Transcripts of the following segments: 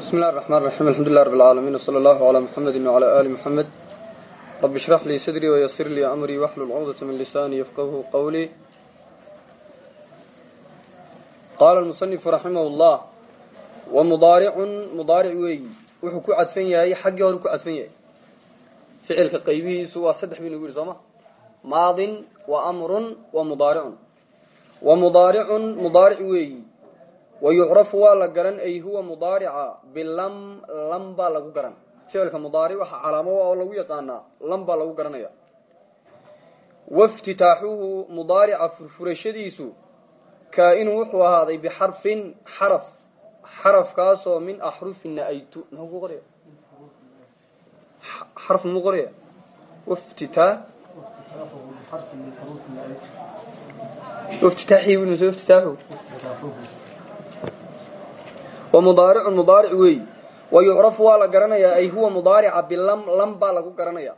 بسم الله الرحمن الرحيم الحمد لله رب العالمين وصلى الله على محمد وعلى آل محمد رب اشرح لي صدري ويسر لي أمري واحلل عقدة من لساني يفقهه قولي قال المصنف رحمه الله ومضارع مضارع وي wuxuu ku cadfan yahay xaggii hore ku cadfan yahay ficilka qaybihiisu waa saddex baynu gu yidhi sooma maadin wa amrun wa mudaaricun wa mudaaricun mudaaric weeyi wa yucrafu waa la garan ay huwa mudaarica bilam lam baa lagu garan ficilka mudaaric waxa calaamo oo lagu yaqaanaa lam baa lagu garanaya waftitaaxuhu mudaarica furfurashadiisu kaa-inu wuxuu ahaaday bixarfin xaraf xarafkaasoo min axrufi naaytu qoraya xarf muu qoraya waftitaa waftitaaxi mise waftitaaxu wa mudaaricun mudaaric weey wa yucrafu waa la garanayaa ay huwa mudaarica bilam lam baa lagu garanaya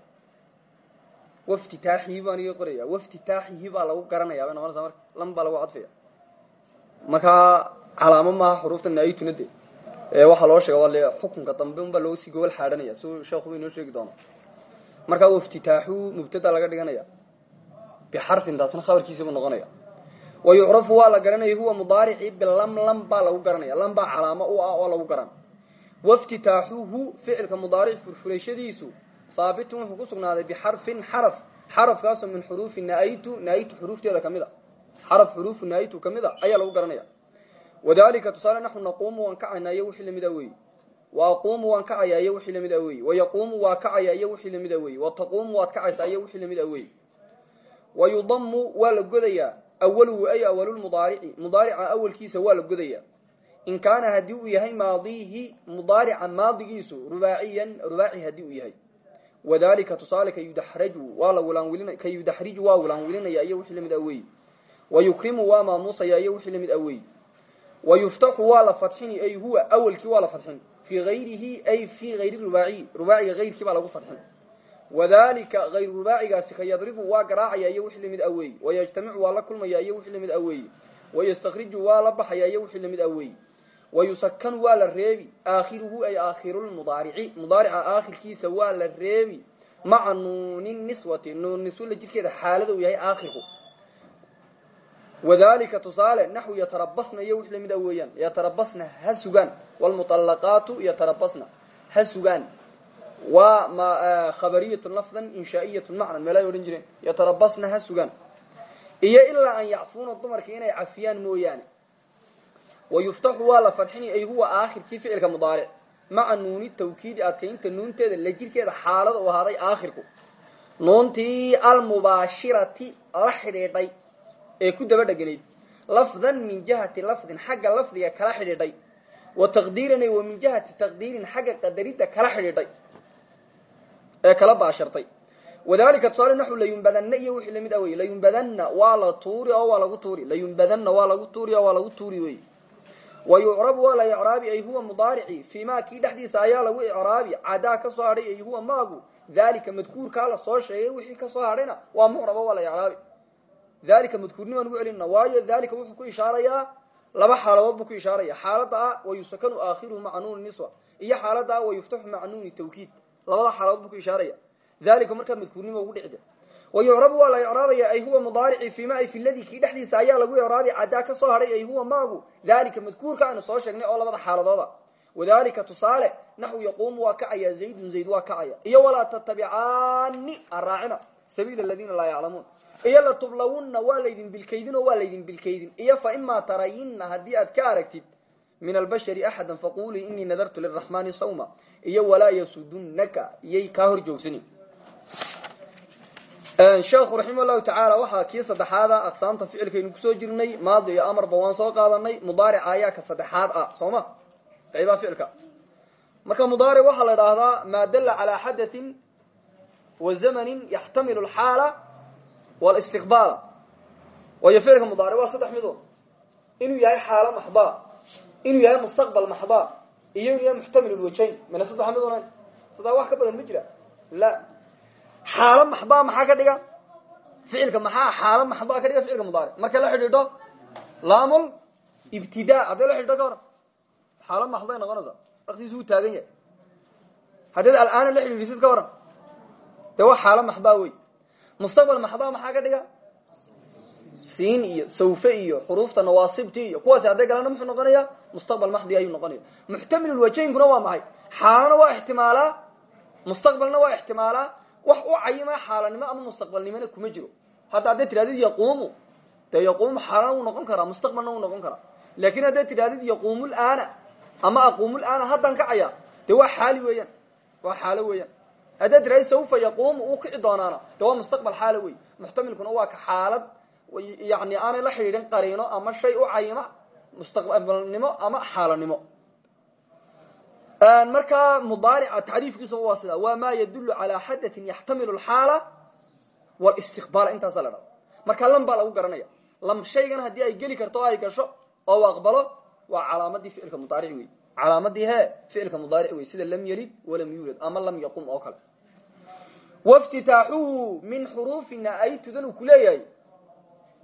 waftitaaxihi baan iga qoraya waftitaaxihi baa lagu garanaya bay noqonaysaa marka lam baa lagu cadfaya markaa calaamo maaha xuruufta naaytuna de ee waxaa loo sheega waa xukunka dambe unbaa loo sii gobol xaadhanaya si sheekhuba inoo sheegi doono. Markaa waftitaaxu mubtada laga dhiganaya bixarfin taasna khabarkiisaba noqonaya wa yucrafu waa la garanaya huwa mudaarici bilam lam baa lagu garanaya lam baa calaamo u ah oo lagu garan waftitaaxuhu ficilka mudaaric furfurashadiisu haabitun wuxuu ku sugnaaday bixarfin xaraf xarafkaasoo min xuruufi naaytu naaytu xuruufteeda ka mid a xaraf xuruufu naaytu ka mid a ayaa lagu garanaya wadalika tusaale naxu naquumu waan kacaynaa iyo wixii la mid a weeye wa aquumu waan kacayaa iyo wixii la mid a weeye wayaquumu waa kacaya iyo wixii la mid la godayaa awaluhu ay awalulmudaarici mudaarica awalkiisa waa la godayaa in kaana haddii uu yahay maadiihi mudaarica maadigiisu rubaaciyan rubaaci haddii uu yahay wadalika tusaale ka yudaxraju waa la wulaanwilin ka yudaxriju waa wulaanwilinaya iyo wixii la mid a weeye wa yukrimu waa maamuusaya iyo wixii la mid a weeye wayuftaxu waa la fadxini ay huwa awalkii waa la fadxin fii ayrihi ay fii ayri rubaaciyi rubaaciga ayrkii baa lagu fadxin wadalika ayru rubaacigaasi ka yadribu waa garaacaya iyo wixii la mid aweeye wayajtamicu waa la kulmaya iyo wixii la mid aweeye wayastakriju waa la baxaya iyo wixii la mid aweeye wayusakanu waa la reebi aakhiruhu ay aakhirulmudaarici mudaarica aakhirkiisa waa la reebi maca nuuni niswati nuun niswala jirkeeda xaalada uu yahay aakhirku wadalika tusaale naxu yatarabasna iyo wix la mid a weeyaan yatarabasna sugaan waa ma khabariyatu lafdan inshaa'iyatu macnan meelay odhan jireen. Yatarabasna ha sugaan. Iyo ilaa an yacfuuna dumarka inay cafiyaan mooyaane. Wayuftaxu waa la fadxini ay huwa aakhirkii ficilka mudaaric. Maca nuuni tawkiidi adkaynta nuunteeda la jirkeeda xaalada u ahaaday aakhirku. Nuuntii almubaashirati la xidhiidhay ee ku daba dheganayd. Lafdan min jihati lafdin xagga lafdiga kala xidhiidhay. Wa taqdiiran wa min jihati taqdiirin xagga qadaridda kala xidhiidhay ee kala baashartay. Wadalika tusaale naxu layunbadanna iyo wixii la mid a wey layunbadanna waa la tuuri oo waa lagu tuuri layunbadanna waa lagu tuuri oo waa lagu tuuri wey wa la icraabi ay huwa mudaarici fii maa kii dhexdiisa lagu icraabi cadaa ka soo hadhay ay huwa maagu. Dalika madkuurkaa la soo sheegay wixii ka soo hadhayna waa mucrabo waa la icraabi. Dalika madkuurni baan ugu celinna waayo dalika wuxuu ku ishaarayaa laba xaaladood buu ku ishaaraya xaalada ah wayusakanu aakhiruhu maca nuuni niswa iyo xaalada ah wayuftaxu maca nuuni tawkiid labada xaaladood buu ku ishaaraya. Dalika markaa madkuurnima ugu dhicda wa yucrabu waa la icraabaya ay huwa mudaarici fiima ay fi ladii kii dhexdiisa ayaa lagu icraabi cadaa ka soo hadhay ay huwa maagu. Dalika madkuurka aynu soo sheegnay oo labada xaaladooda. Wadalika tusaale naxu yaquumu waa kacaya zaydun zayd waa kacaya. Iyo walaa tatabicaani araacina sabiila aladiina laa yaclamuun iyo latublawunna waa laydin bilkaydin oo waa laydin bilkaydin. Iyo fa imaa tarayinna haddii aad ka aragtid min albashari axada faqulii inii nadartu liraxmaani sawma. Iyo walaa yasudunnaka iyay kaa hor joogsani. Sheekhu raximah llahu tacaala waxaa kii saddexaada aqsaamta ficilkaynu ku soo jirnay maadi iyo amarba waan soo qaadanay mudaarica ayaa ka saddexaad ah soo ma qaybaha ficilka. Marka mudaaric waxaa la idhaahdaa maa dalla calaa xadatin wa zamanin yaxtamilu alxaala walistiqbaala waayo ficilka mudaaric waa saddex midood. Inuu yahay xaalo maxdaa inuu yahay mustaqbal maxdaa iyo inuu yahay muxtamil lwajayn mina saddex mid unan saddex wax ka badan ma jira. La. Xaalo maxdaa maxaa ka dhiga? Ficilka maxaa? Xaalo maxdaa ka dhiga ficilka mudaaric marka la xidhiidho laamul ibtidaa hadday la xidhiidho ka hor xaalo maxday noqonaysa? Waktigiisu uu taagan yahay. Haddaed alaana la xidhiidhisid ka waran dee waa xaalo maxdaa wey mustaqbal maxdaa maxaa ka dhiga siin iyo sawfe iyo xuruufta nawaasibti iyo kuwaasi hadday galana muxuu noqonayaa mustaqbal maxdi ayuu noqonaya. Muxtamilulwajaynkuna waa maxay? Xaalana waa ixtimaalaa? Mustaqbalna waa ixtimaalaa? Wax u cayima xaalanimo ama mustaqbalnimona kuma jiro. Hadda hadday tidhahdid yaquumu dee yaquumu xaalana wuu noqon karaa mustaqbalna wuu noqon karaa. Laakin hadday tidhahdid yaquumu laana ama aquumu laana haddan kacaya dee waa xaali weeyaan. Waa xaalo weeyaan. Haddaad tidhahdid saufa yaquumu uu kici doonaana dee waa mustaqbal xaalo wey muxtamilkuna waa ka xaalad yani aanay la xidhiidhin qariino ama shay u cayima mustaqbalnimo ama xaalanimo. Markaa mudaarica tacriifkiisuba waa sida waa ma yadulu calaa xadatin yaxtamilu alxaala walistiqbaala. Intaasa la dhahda markaa lam baa lagu garanaya. Lam shaygan haddii ay geli karto o ay gasho oo u aqbalo waa calaamadii ficilka mudaaric wey calaamadii he ficilka mudaaric wey sida lam yelid walam yuulad ama lam yaqum oo kale. Waftitaaxuhu min xuruufi na-aytudan uu kuleeyahay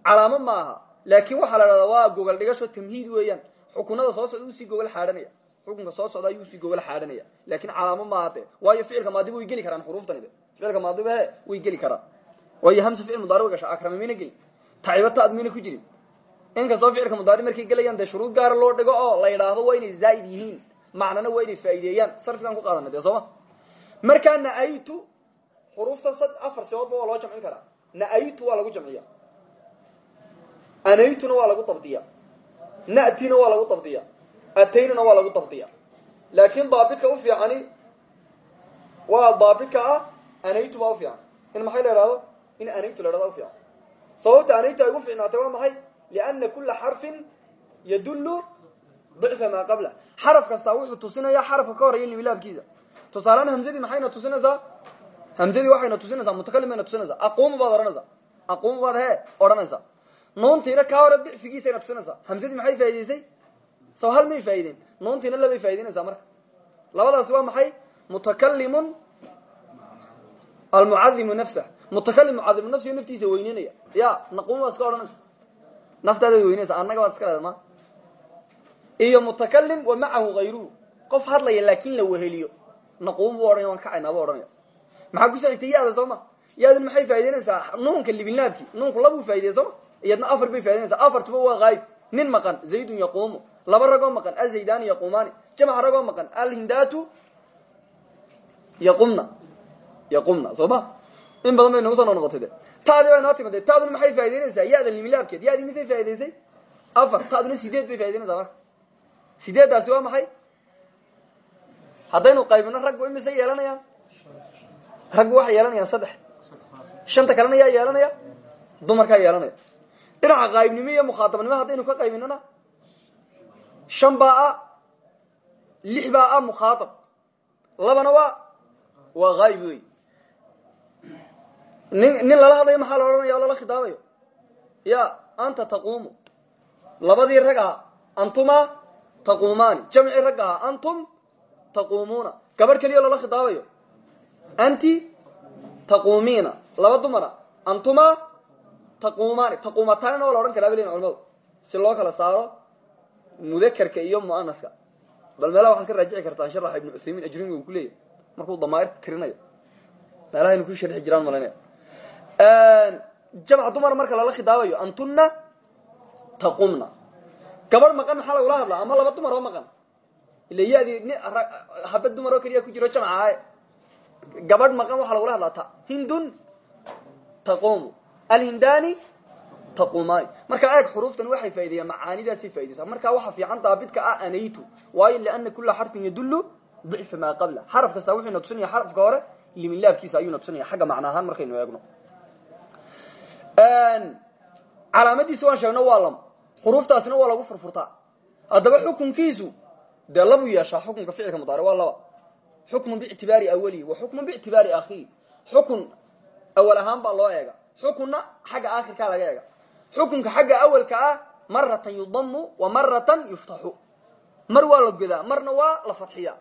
calaamo maaha. Laakin waxaa la dhahdaa waa gogol dhigasho tamhiid weeyaan. Xukunada soo socda u sii gogol xaadhanaya xukunka soo socda ayuu u sii gogol xaadhanaya laakin calaamo maaha de waayo ficilka maadiba way geli karaan xuruuftani de ficilka maadiba he way geli karaan. Waayo hamsa ficil mudaari way gasha akrama mayna gelin. Taciba taad mayna ku jirin. Inkastoo ficilka mudaari markay gelayaan dee shuruud gaara loo dhigo oo la yidhaahdo waa inay zaa'id yihiin. Macnana waa inay faa'ideeyaan sarfigaan ku qaadana dee sooma. Markaa na-aytu xuruuftan sad afar siboodba waa loo jamcin karaa. Na-aytu waa lagu jamciya anaytuna waa lagu dabdiya na'tina waa lagu dabdiya ataynana waa lagu dabdiya laakin daabidka u fiicani waa daabidka ah anaytu baa ufiican in maxay la ihahdo in anaytu la hahda ufiican sababta anaytu ay gu fiicnaatay waa maxay? Liana kula xarfin yadullu dicfa maa qabla. Xaraf kastaa wuxuu tusinaya xarafka ka horaya libilaabkiisa tusaalean hamzadii maxayna tusinaysaa? Hamzadii waxayna tusinaysaa mutakalim bayna tusinaysaa aquumu baad odhanaysaa. Aquumu baad he odhanaysaa nuuntiina kaa hore dicfigiisayna tusinaysaa hamsadii maxay faa'idaysay saw hal may faa'ideyn nuuntiina labay faa'idaynaysaa marka. Labadaasi waa maxay? Mutakalimun almucadimu nafsah mutakalim mucadimu nafsiyo naftiisa weyneynaya. Ya naquum waa iska odhanaysa. Naftaadaad weyneysa annaga baad iska leeda ma. Iyo mutakalim wa macahu hayruhu qof hadlaya laakin la weheliyo. Naquum bu odhanaya waan kacayna bu odhanaya maxaa kuso xigtay ya-da soo ma? Ya-dan maxay faa'idaynaysaa nuunka libinlaabki iyadna afar bay faa'idaynaysaa afartuba waa haayib nin maqan zaydun yaquumu. Laba ragoo maqan azaydaani yaquumaani jamc ragoo maqan alhindaatu yaqumna yaqumna soo ma? In badan bay nagu soo noqnoqotay de. Taadi baa inoo taaduna maxay faa'idaynaysaa ya-da limilaabkeed. Ya-dii misay afar. Taaduna sideed bay faa'idaynaysaa marka. Sideeddaasi waa maxay? Haddaynu qaybino ragbu imise yeelanayaan ragbu waxay yeelanayaan saddex. Shanta kalena yaa yeelanaya dumarkaa yeelanaya dhinaca qaybnimo iyo mukhaadabnimo haddaynu ka qaybinona? Shan baa a lix baa a mukhaadab labana waa waa haayib wey nin nin lala hadlayo maxaa la odhanaya o lala khitaabayo ya anta taquumu. Labadii rag aha antuma taquumaani. Jamcii rag aha antum taquumuuna. Gabadh keliya lala khitaabayo anti taquumiina. Laba dumara antuma taquumaani taquumataanina waa la odhan karaa balen culamadu si loo kala saaro mudakerka iyo muanaska bal meelaha waxaad ka raajici kartaa sharaxa ibnu cuthaymiin ajrumi uu kuleeyahy markuu damaa'irta tirinayo meelaha aynu ku sharxi jiraan malanaya jamc dumar marka lala khitaabayo antuna taqumna. Gabadh maqan maxaa lagula hadlaa? Ama laba dumar oo maqan? Ila yadii ni haba dumar oo keliya ku jiro jamca aye gabadh maqan waxaa lagula hadlaa ta. Hindun taqumu alhindani taqumaani marka eeg xuruuftani waxay faa'ideeyaan macaanidaasay faa'ideysaa marka waxa fiican daabidka ah anaytu waayo liana kula xarfin yadullu dicfa maa qabla. Xaraf kastaa wuxuuna tusinaya xarafka hore liminlaabkiisa ayuuna tusinaya. Xagga macna ahaan markaynu eegno. Calaamadiisa waan sheegno waa lam. Xuruuftaasina waa lagu furfurtaa. Haddaba xukunkiisu dee labuu yeeshaa xukunka ficilka mudaari waa laba. Xukmun biictibaari awalihi wa xukmun biictibaari akhiihi xukun awal ahaan baa loo eega xukunna xagga aakhirkaa laga eega xukunka xagga awalka ah maratan yudamu wa maratan yuftaxu. Mar waa la godaa marna waa la fadxiya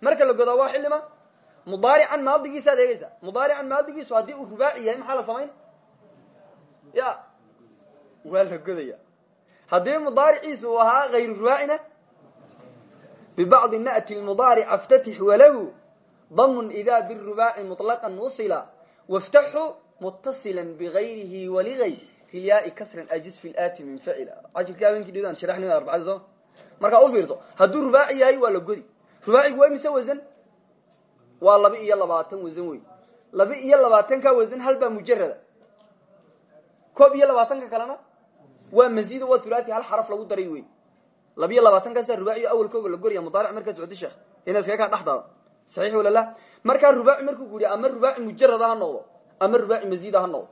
marka la godaa waa xilima mudaarican maadigiisaad eegeysa mudaarican maadigiisu haddii uu rubaaci yahay maxaa la samayn? Ya waa la godaya haddii mudaariciisu uu ahaa hayru rubaacina bibacdi na'ti lmudaaric aftatix walahu damun idaa birubaaci muطlaqan wusila waftaxu mutasila bigayrihi waligay riyaai kasran ajis fi laati min facila cashirkii habeenkii dhidaan sharaxni arbacada soo markaa u fiirso hadduu rubaaci yahay waa la godi rubaacigu waa mise wasan waa laba iyo labaatan wasan wey laba iyo labaatanka wasan halbaa mujarada koob iyo labaatanka kalena waa mazido waa thulathi hal xaraf lagu daray wey laba iyo labaatankaasa rubaaciyo awalkooga la goraya mudaaric markaa socdo sheekh ina iskaga kaa dhexdaada saxiix wala la markaa rubaaci markuu ku yihi ama rubaaci mujarada ha noqdo ama rubaaci mazida ha noqdo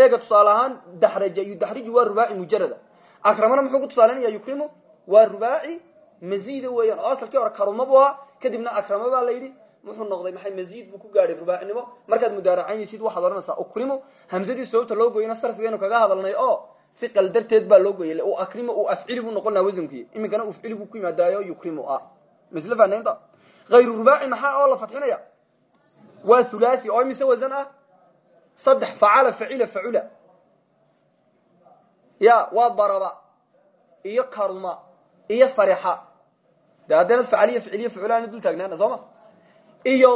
eega tusaale ahaan daxraja yudaxriju waa rubaaci mujarada akramana muxuu ku tusaalanaya yukrimu? Waa rubaaci mazida weeyaan. Oo asalkii hore karuma bu ahaa kadibna akrama baa la yidhi. Wuxuu noqday maxay maziid buu ku gaadhay rubaacinimo markaad mudaaracaynaysid waxaad odhanaysaa ukrimu hamsadii sababta loo goyana sarfigaynu kaga hadalnay oo iqal darteed baa loo goyay u akrimo u afcili buu noqon laha wasankii iminkana ufcili buu ku yimaadaayo yukrimu a. Misle faanaynta hayru rubaaci maxaa oo la fadxinaya waa thulathi oo imise ah saddex facala facila facula. Ya waa daraba iyo karuma iyo farixa. De haddana facaliya ficiliya faculaana dul taagnaana soo ma? Iyo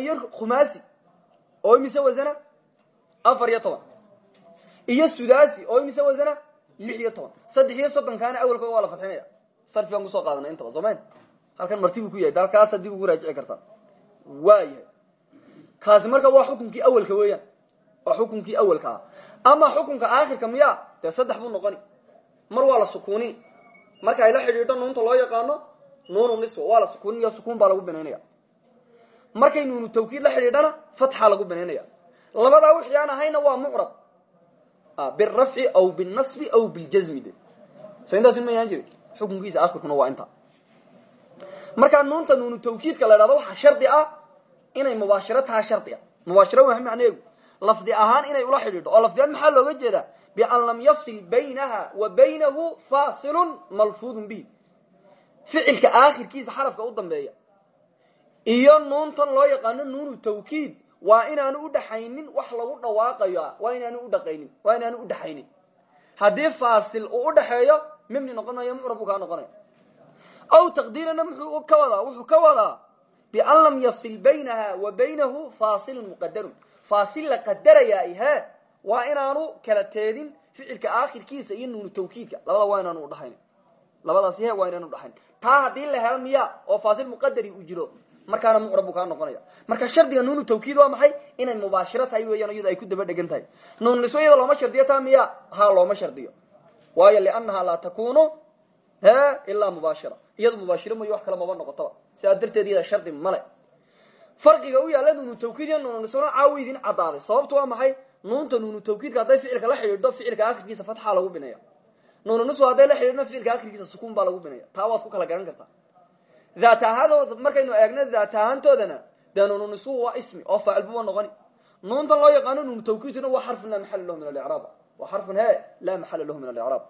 iyo khumasi oo imise wasana? Afar iyo toban. Iyo sudasi oo imise wasana? Lix iyo toban. Saddex iyo soddonkaana awalkooga waa la fadxinaya sarfigaan ku soo qaadanay intaba soo mayn halkan martibuu ku yahay. Dalkaasa dib ugu raajici kartaa waa yahay kaasi marka waa xukunkii awalka weeyaan waa xukunkii awalka ah. Ama xukunka aakhirka miya dee saddex buu noqoni. Mar waa la sukuunin marka ay la xidhiidho nuunta loo yaqaano nuunu niswa waa la sukuuninaya sukuun baa lagu binaynaya markay nuunu tawkiid la xidhiidhana fatxa lagu binaynaya labadaa wixii aan ahayna waa mucrab. Birafci aw binasbi aw biljazmi de. So intaas ma yaan jiri xukunkiisa aakhirkuna waa inta. Markaa nuunta nuunu tawkiidka la dhahdo waxaa shardi ah inay mubaashiro taha shardi ah. Mubaashiro waa macneegu lafdi ahaan inay ula xidhiidho. Oo lafdi maxaa looga jeedaa? Bian lam yafsil baynaha wa baynahu fasilun malfuudun bihi ficilka aakhirkiisa xarafka u dambeeya. Iyo nuuntan loo yaqaano nuunu tawkiid. Waa inaanu udhaxaynin wax lagu dhawaaqayo. Waa inaanu udhaqaynin waa inaanu udhaxaynin haddii faasil uu udhaxeeyo mibni noqon maayo mucrab buu kaa noqonaya aw taqdiirana muxuu ka wadaa? Wuxuu ka wadaa bian lam yafsil baynaha wa baynahu fasilun muqadarun faasil la qadarayaa he waa inaanu kala teedin ficilka aakhirkiisa iyo nuunu tawkiidka. Labada waa inaanu udhaxayn labadaasi he waa inaanu udhaxayn taa haddii la helo oo faasil muqadari uu jiro markaana mucrab buu noqonaya. Marka shardiga nuunu tawkiid waa maxay? Inay mubaashiro tahay weeyaan ay ku daba dhegan tahay. Nuun niswo iyada looma shardiyo taa miya ha looma shardiyo. Waayo liannaha laa takunu ilaa mubaashira. Iyado mubaashiro mooyo wax kale maba noqotaba sidaa darteed iyada shardi male farqiga u yaalla nuunu tawkiid iyo nuunu niswona caawi idin caddaaday sababtu waa maxay? Nuunta nuunu tawkiidka hadday ficilka la xidhiidho ficilka akhirkiisa fatxa lagu binaya nuunu niswa hadday la xidhiidhna ficilka akhirkiisa sukuun baa lagu binaya taa waad ku kala garan kartaa. Daat ahaadooda markaynu eegno daat ahaantoodana dee nuunu niswu waa ismi oo faacil buba noqoni. Nuuntan loo yaqaano nuunu tawkiiduna waa xarfun laa maxala lahu min alicraab waa xarfun he laa maxala lahu min alicraab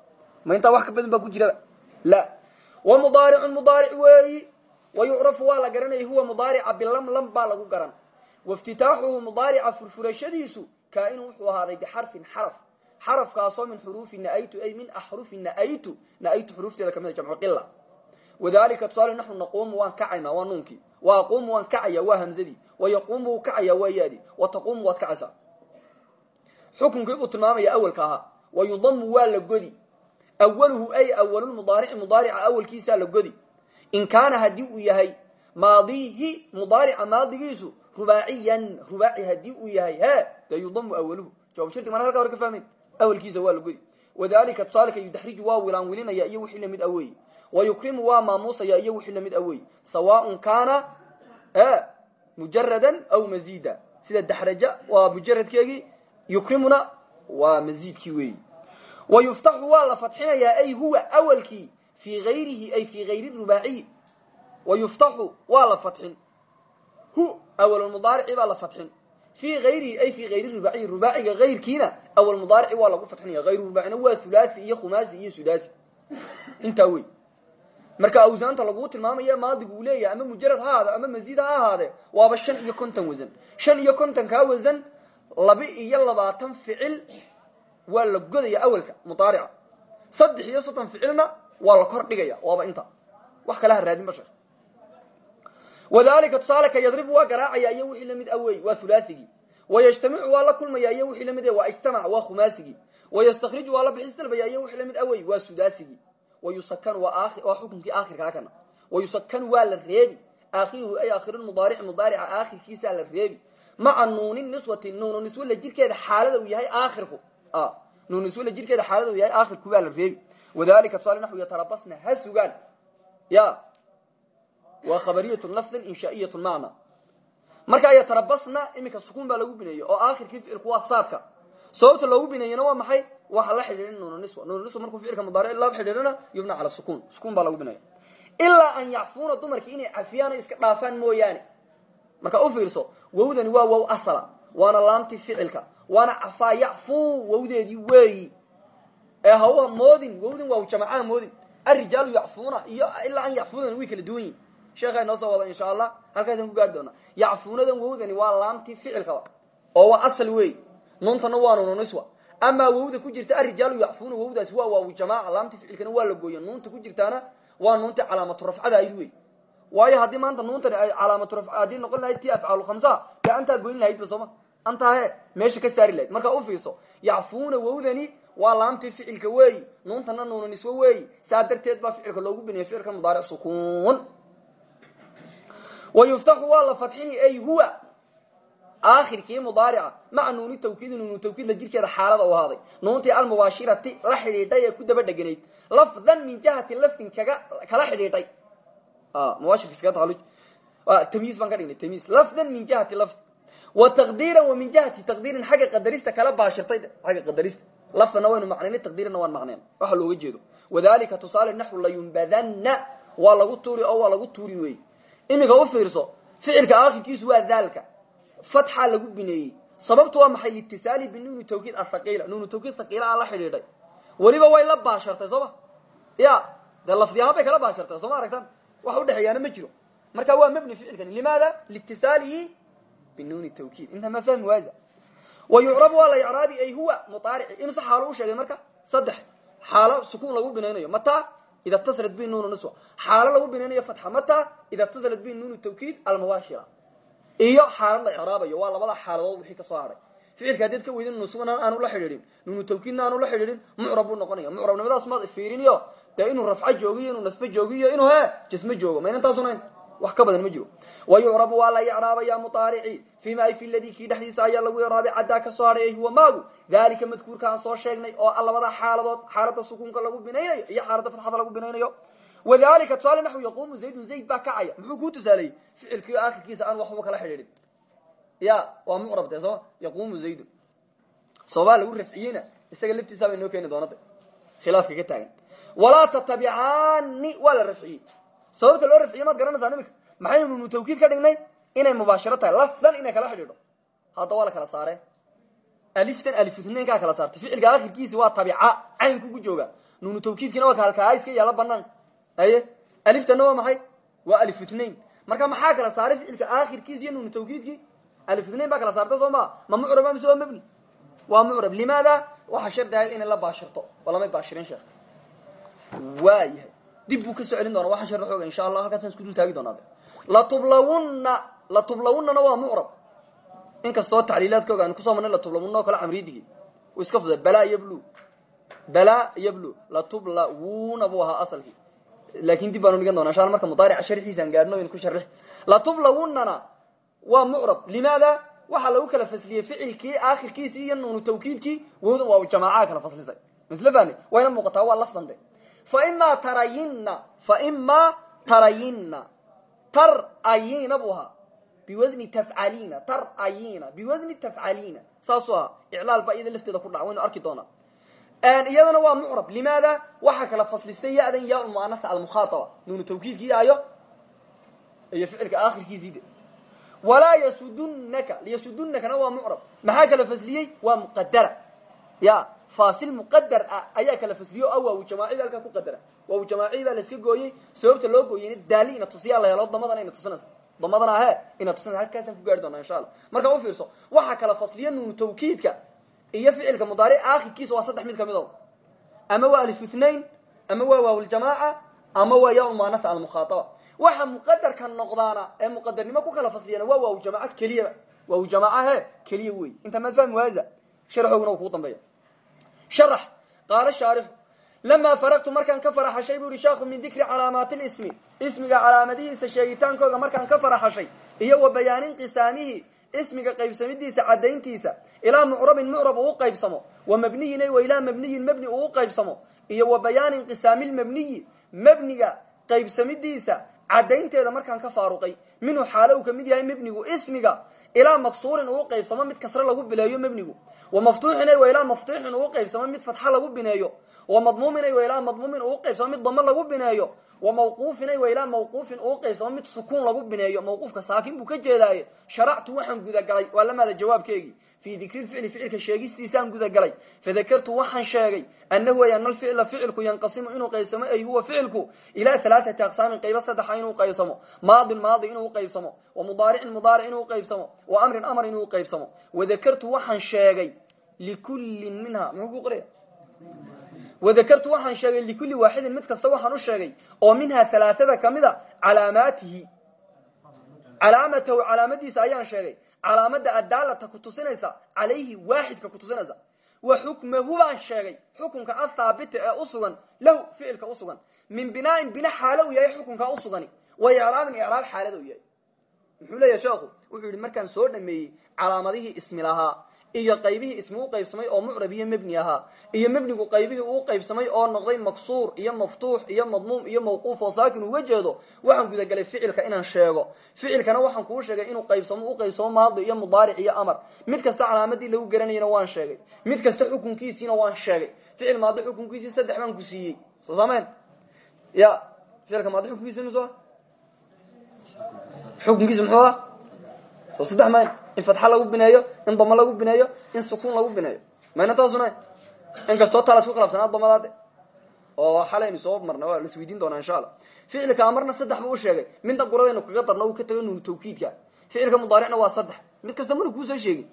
ma intaa wax ka badan baa ku jiraba la. Wa mudaaricun mudaaric wa yucrafu waa la garanaya huwa mudaarica bilam lam baa lagu garan waiftitaaxuhu mudaarica furfurashadiisu kaa-inu wuxuu ahaaday bixarfin xaraf xarafkaasoo min xuruufi naaytu ay min axrufi naaytu naaytu xuruufteeda ka mid jamcu qila wadalika tusaale naxnu naquumu waan kacaynaa waa nuunkii wa aquumu waan kacaya waa hamzadii wa yaquumu wuu kacaya waa yaadi wa taquumu waad kacaysaa xukunkii buu tilmaamaya awalka ahaa wa yudamu waa in kaana haddii uu yahay maadihi mudaarica maadigiisu rubaaciyan rubaaci haddii uu yahay he dee yudamu awaluhu jawab shirki mana halkaa hore ka fahmayn awalkiisa waa la godi wadalika tusaaleka yudaxriju waa wilaan wilinaya iyo wixii la mid aweeye wayukrimu waa maamuusaya iyo wixii la mid awey sawaaءn kaana mujarada aw mazida sida daxraja waa mujaradkeegii yukrimuna waa maziidkii weeyi wa yuftaxu waa la fadxinayaa ay huwa awalkii fii gayrihi ay fii gayri rubaaciyi wa yuftaxu waa la fadxin hu awalmudaarici baa la fadxin fii gayrihi ay fii gayri rubaaciyi rubaaciga gayrkiina awalmudaarici waa lagu fadxinaya hayru rubaacina waa hulaasi iyo khumaasi iyo sudaasi intaa wey marka awsaanta laguu tilmaamaya maadigu uu leeyahay ama mujarad ha ahaado ama maziid ha ahaade waaba shan iyo konton wasan shan iyo kontonkaa wasan laba iyo labaatan ficil waa la godaya awalka mudaarica saddex iyo soddon ficilna waa la kor dhigaya waaba inta. Wax kale ha raadin ba sheekh. Wadalika tusaaleka yadribu waa garaacaya iyo wixii la mid awey waa hulaasigii wayajtamicu waa la kulmaya iyo wixii la mid waa ijtamac waa khumaasigii wayastakriju waa la bixis dalbaya iyo wixii la mid awey waa sudaasigii wayusakan waa xukunkii aakhirkaa kana. Wayusakan waa la reebi. Aakhiruhu ay aakhiruumudaarici mudaarica aakhirkiisaa la reebi. Maca nuuni niswati nuunu niswala jirkeeda xaalada uu yahay aakhirku. Nuunu niswala jirkeeda xaalada uu yahay aakhirku baa la reebi wadalika tusaale naxu yatarabasna ha sugaan ya waa khabariyat lafdin inshaa'iyat macna markaa yatarabasna iminka sukuun baa lagu bineeyey oo aakhirkii ficilku waa saadka sababta loogu bineeyena waa maxay waxa la xidhiidhin nuunu niswa nuunu niswa markuu ficilka mudaaric la xidhiidhina yubna cala sukuun sukuun baa lagu bineeya ilaa an yacfuuna dumarkii inay cafiyaan iska dhaafaan mooyaane marka u fiirso wawdani waa wow asala waana laamtii ficilka waana cafaa yacfuu wawdeedii weeyi ee hawa moodin wawdin waa jamacaa moodin. Arijaalu yacfuuna iyo ilaa an yacfuunan way kala duwan yihiin sheekha inoo soo wada insha allah halkaasaan ku gaari doonaa. Yacfuunadan wawdani waa laamtii ficilkaba oo waa asal wey nuuntana waa nununiswa. Amaa wawda ku jirta arijaalu yacfuuna wawdaasi waa waaw jamaaca laamtii ficilkana waa la gooya nuunta ku jirtaana waa nuuntii calaamatu rafcada ayd wey waayo haddii maanta nuuntani ay calaamatu noqon lahayd ti afcaalu khamsa dee antaa goyn lahaydba sooma antaa he meesha ka saari lahayd. Marka u fiirso yacfuuna wawdani waa laamtii ficilka weeyi nuuntana nuunaniswo weeyi saa darteed baa ficilka loogu binaya ficilka mudaaric sukuun. Wa yuftaxu waa la fadxini ay huwa. Aakhirkii mudaarica maca nuuni tawkiidi nuunu tawkiidla jirkeeda xaalada u ahaaday. Nuuntii almubaashirati la xidhiidhay ku daba dheganayd. Lafdan min jihati lafdin kaga kala xidhiidhay. Mubaashirkiiskaga taaluj tamyiis baan ka dhignay tamyiis lafdan min jihati lafd wa taqdiiran wa min jihati taqdiirin xagga qadarista kala baashirtay xagga qadarista lafdana waynu macnaynay taqdiirina waan macnayn waxa looga jeedo. Wadalika tusaale naxu layunbadanna waa lagu tuuri oo waa lagu tuuri wey iminka u fiirso ficilka aakhirkiisu waa daalka fatxa lagu bineeyey. Sababtu waa maxay? Litisaali binuuni tawkiid athaqiila nuunu tawkiid thaqiila a la xidhiidhay. Weliba way la baashartay sooma ya dee lafdi ahaan bay kala baashartay sooma aragtaan? Wax udhexeeyaana ma jiro. Marka waa mabni ficilkani limaada? Liitisaalihi binuuni tawkiid. Inta ma fahmi waasa wa yucrabu waa la icraabi ay huwa muaarici imse xaalo u sheegay marka saddex xaalo sukuun lagu binaynayo mataa ida tasalat bi nuunu niswa xaalo lagu binaynayo fatxa mataa ida tasalat bi nuunu tawkiid almubaashira iyo xaalad la icraabayo waa labada xaaladood wixii ka soo hadhay ficilka haddeed ka weydin nusugana aanu la xidhiidhin nuunu tawkiidna aanu la xidhiidhin mucrab buu noqonaya mucrabnimadaas maad fiiriniyo dee inuu rafco joogiyo inuu nasbe joogiyo inuu he jisme joogo mayna taasunayn wax ka badan ma jiro. Wa yucrabu waa la icraabaya muaarici fima ay fi ladii kii dhexdiisa ayaa lagu icraabay caddaa ka soo hadhay ay huwa maagu. Dalika madkuurka aan soo sheegnay oo labada xaaladood xaalada sukuunka lagu binaynayo iyo xaalada fatxada lagu binaynayo. Wadalika tusaale naxu yaquumu zaydun zayd baa kacaya muxuu kuu tusaaleeyey ficilkii aakhirkiisa aan waxba kala xidhiidhin. Ya waa mucrab dee sooma yaquumu zaydun. Soobaa lagu rafciyeyna? Isaga laftiisa bay noo keeni doonada khilaafka ka taagan. Walaa tatabicaani waa la rafciyey sababta loo rafciye maad garanaysaa maxaynu nuunu ka dhignay? Inay mubaashiro tahay. Lafdan inay kala xidhiidho. Hadda waa la kala saare. Aliftan alifutnaynkaa kala saartay. Ficilka aakhirkiisi waa tabica caynkugu jooga. Nuunu tawkiidkiina waa kaalkaa iska yaalla banaan aye aliftana waa maxay? Waa alifutnain marka maxaa kala saaray ficilka aakhirkiisi iyo nuunu tawkiidkii? Alifutnain baa kala saartay soo maa ma mucraba mabni? Waa mucrab. Limaada? Waxaa shardi ahayd inay la baashirto. Oo lamay baashirin sheekh. Waayahay dib buu ka soo celin doona waxaan shardi xooga insha allah halkaasaan isku dul taagi doonaa latublawunna latublawunnana waa mucrab inkastoo tacliilaadkooga aan ku soo marnay latublawunna oo kale camridigi uu iska fuday balaa yablu balaa yablu latublawuna buu ahaa asalkii. Laakin dib baanu dhigan doona insha alla marka mudaarica sharxiisaan gaadhno in ku sharix latublawunnana waa mucrab limaada? Waxaa lagu kala fasliyey ficilkii aakhirkiisii iyo nuunu tawkiidkii wowdan waa jamaacaha kala faslisay. Misle fani wayna muuqataa waa lafdan de faimaa tarayinna faimaa tarayinna tarayina buu ahaa biwasni tafcaliina tarayina biwasni tafcaliina saasuu ahaa iclaal baa iyada lafteeda ku dhaca waynu arki doonaa iyadana waa mucrab limaada waxaa kala faslisay ya-dan yaa muanasa almukhaataba nuunu tawkiidkii ayo iyo ficilka aakhirkiisii de walaa yasudunaka yasudunakana waa mucrab maxaa kala fasliyey waa muqadara ya faasil muqadar ah ayaa kala fasliyo o waawu jamaacida halkaa ku qadara waawu jamaacidi baa la iska gooyey sababta loo gooyeyna daali ina tusiyaa la helo damadana ina tusinaysa damadana ahe ina tusinaysa halkaasaan ku gaari doonaa insha allah marka u fiirso waxaa kala fasliya tawkiidka iyo ficilka mudaaric aakhirkiisa waa saddex mid ka mid o ama waa alif ithnain ama waa waaw ljamaaca ama waa ya muanasa almukhaataba waxa muqadarka noqdaana ee muqadarnimo ku kala fasliyana waa waaw jamaac keliyaba waaw jamaac he keliya wey inta maad fahmi waaysa sharxooguna u kugu dambeeya sharax qaala shaarixu lamaa faraqtu markaan ka faraxashay bu uhi sheekhu min dikri calaamaati lismi. Ismiga calaamadihiisa sheegitaankooga markaan ka faraxashay iyo wa bayaani inqisaamihi ismiga qaybsamidiisa caddayntiisa ilaa mucrabin mucrab uu qaybsamo wa mabniyin wa ilaa mabniyin mabni uu qaybsamo iyo wa bayaani inqisaami lmabniyi mabniga qaybsamidiisa caddaynteeda markaan ka faaruqay. Minhu xaalo uu ka mid yahay mebnigu ismiga ilaa maksuurin uu qaybsamo mid kasre lagu bineeyo mebnigu wa maftuuxin wa ilaa maftuuxin uu qaybsamo mid fatxa lagu bineeyo. Wa madmuumin wa ilaa madmuumin uu qaybsamo mid damo lagu bineeyo wa mawquufin wa ilaa mawquufin uu qaybsamo mid sukuun lagu bineeyo mawquufka saakin buu ka jeedaaye. Sharactu waxaan gudagalay waa lamaada jawaabkeegii fii dikri ficli ficilka sheegistiisaan gudagalay. Fadakartu waxaan sheegay annahu ay ana alficla ficilku yanqasimu inuu qaybsamo ay huwa ficilku. Ilaa alaaati aqsaamin qaybo saddexa inuu qaybsamo. Maadin maadi inuu qaybsamo. Wa mudaaricin mudaaric inuu qaybsamo. Wa amrin amr inuu qaybsamo. Wadakartu waxaan sheegay likullin minha muxuu ku wadakartu waxaan sheegay likulli waaxidin mid kasta waxaan u sheegay oo minhaa alaaada kamida calaamaatihi calaamatahu calaamadiisa ayaan sheegay calaamada adaalata kutusinaysa calayhi waaxidka kutusinaysa wa xukmahu baan sheegay xukunka athaabita ee usugan lahu ficilka usugan min binaain bina xaalo u yahay xukunkaa usugani wa icraabin icraab xaalada u yahay muxuu leeyahay sheekhu wuxuu yihi markaan soo dhameeyey calaamadihii ismi iyo qaybihii ismi u qaybsamay oo mucrab iyo mebni ahaa. Iyo mebnigu qaybihii uu qaybsamay oo noqday maksuur iyo maftuux iyo madmuum iyo mawquuf oo saakin uga jeedo waxaan gudagelay ficilka inaan sheego. Ficilkana waxaan kuu sheegay inuu qaybsamo u qaybsamo maadi iyo mudaaric iyo amar. Mid kasta calaamadii lagu garanayana waan sheegay. Mid kasta xukunkiisiina waan sheegay. Ficil maadi xukunkiisii saddex baan ku siiyey. Soo sameyn ya ficilka maadi xukunkiisi mso xukunkiisi muxuu soo saddex mayn in fatxa lagu bineeyo in damo lagu bineeyo in sukuun lagu bineeyo. Mayna taasuna in kastoo taa la isku khilaafsanaa damadaade oo xalaynu soo marna waa las weydiin doonaa insha allah. Ficilka amarna saddex buu usheegay midna quradaynu kaga darno uu ka tago nuunu tawkiidka. Ficilka mudaaricna waa saddex. Mid kasta mana kuusoo sheegin.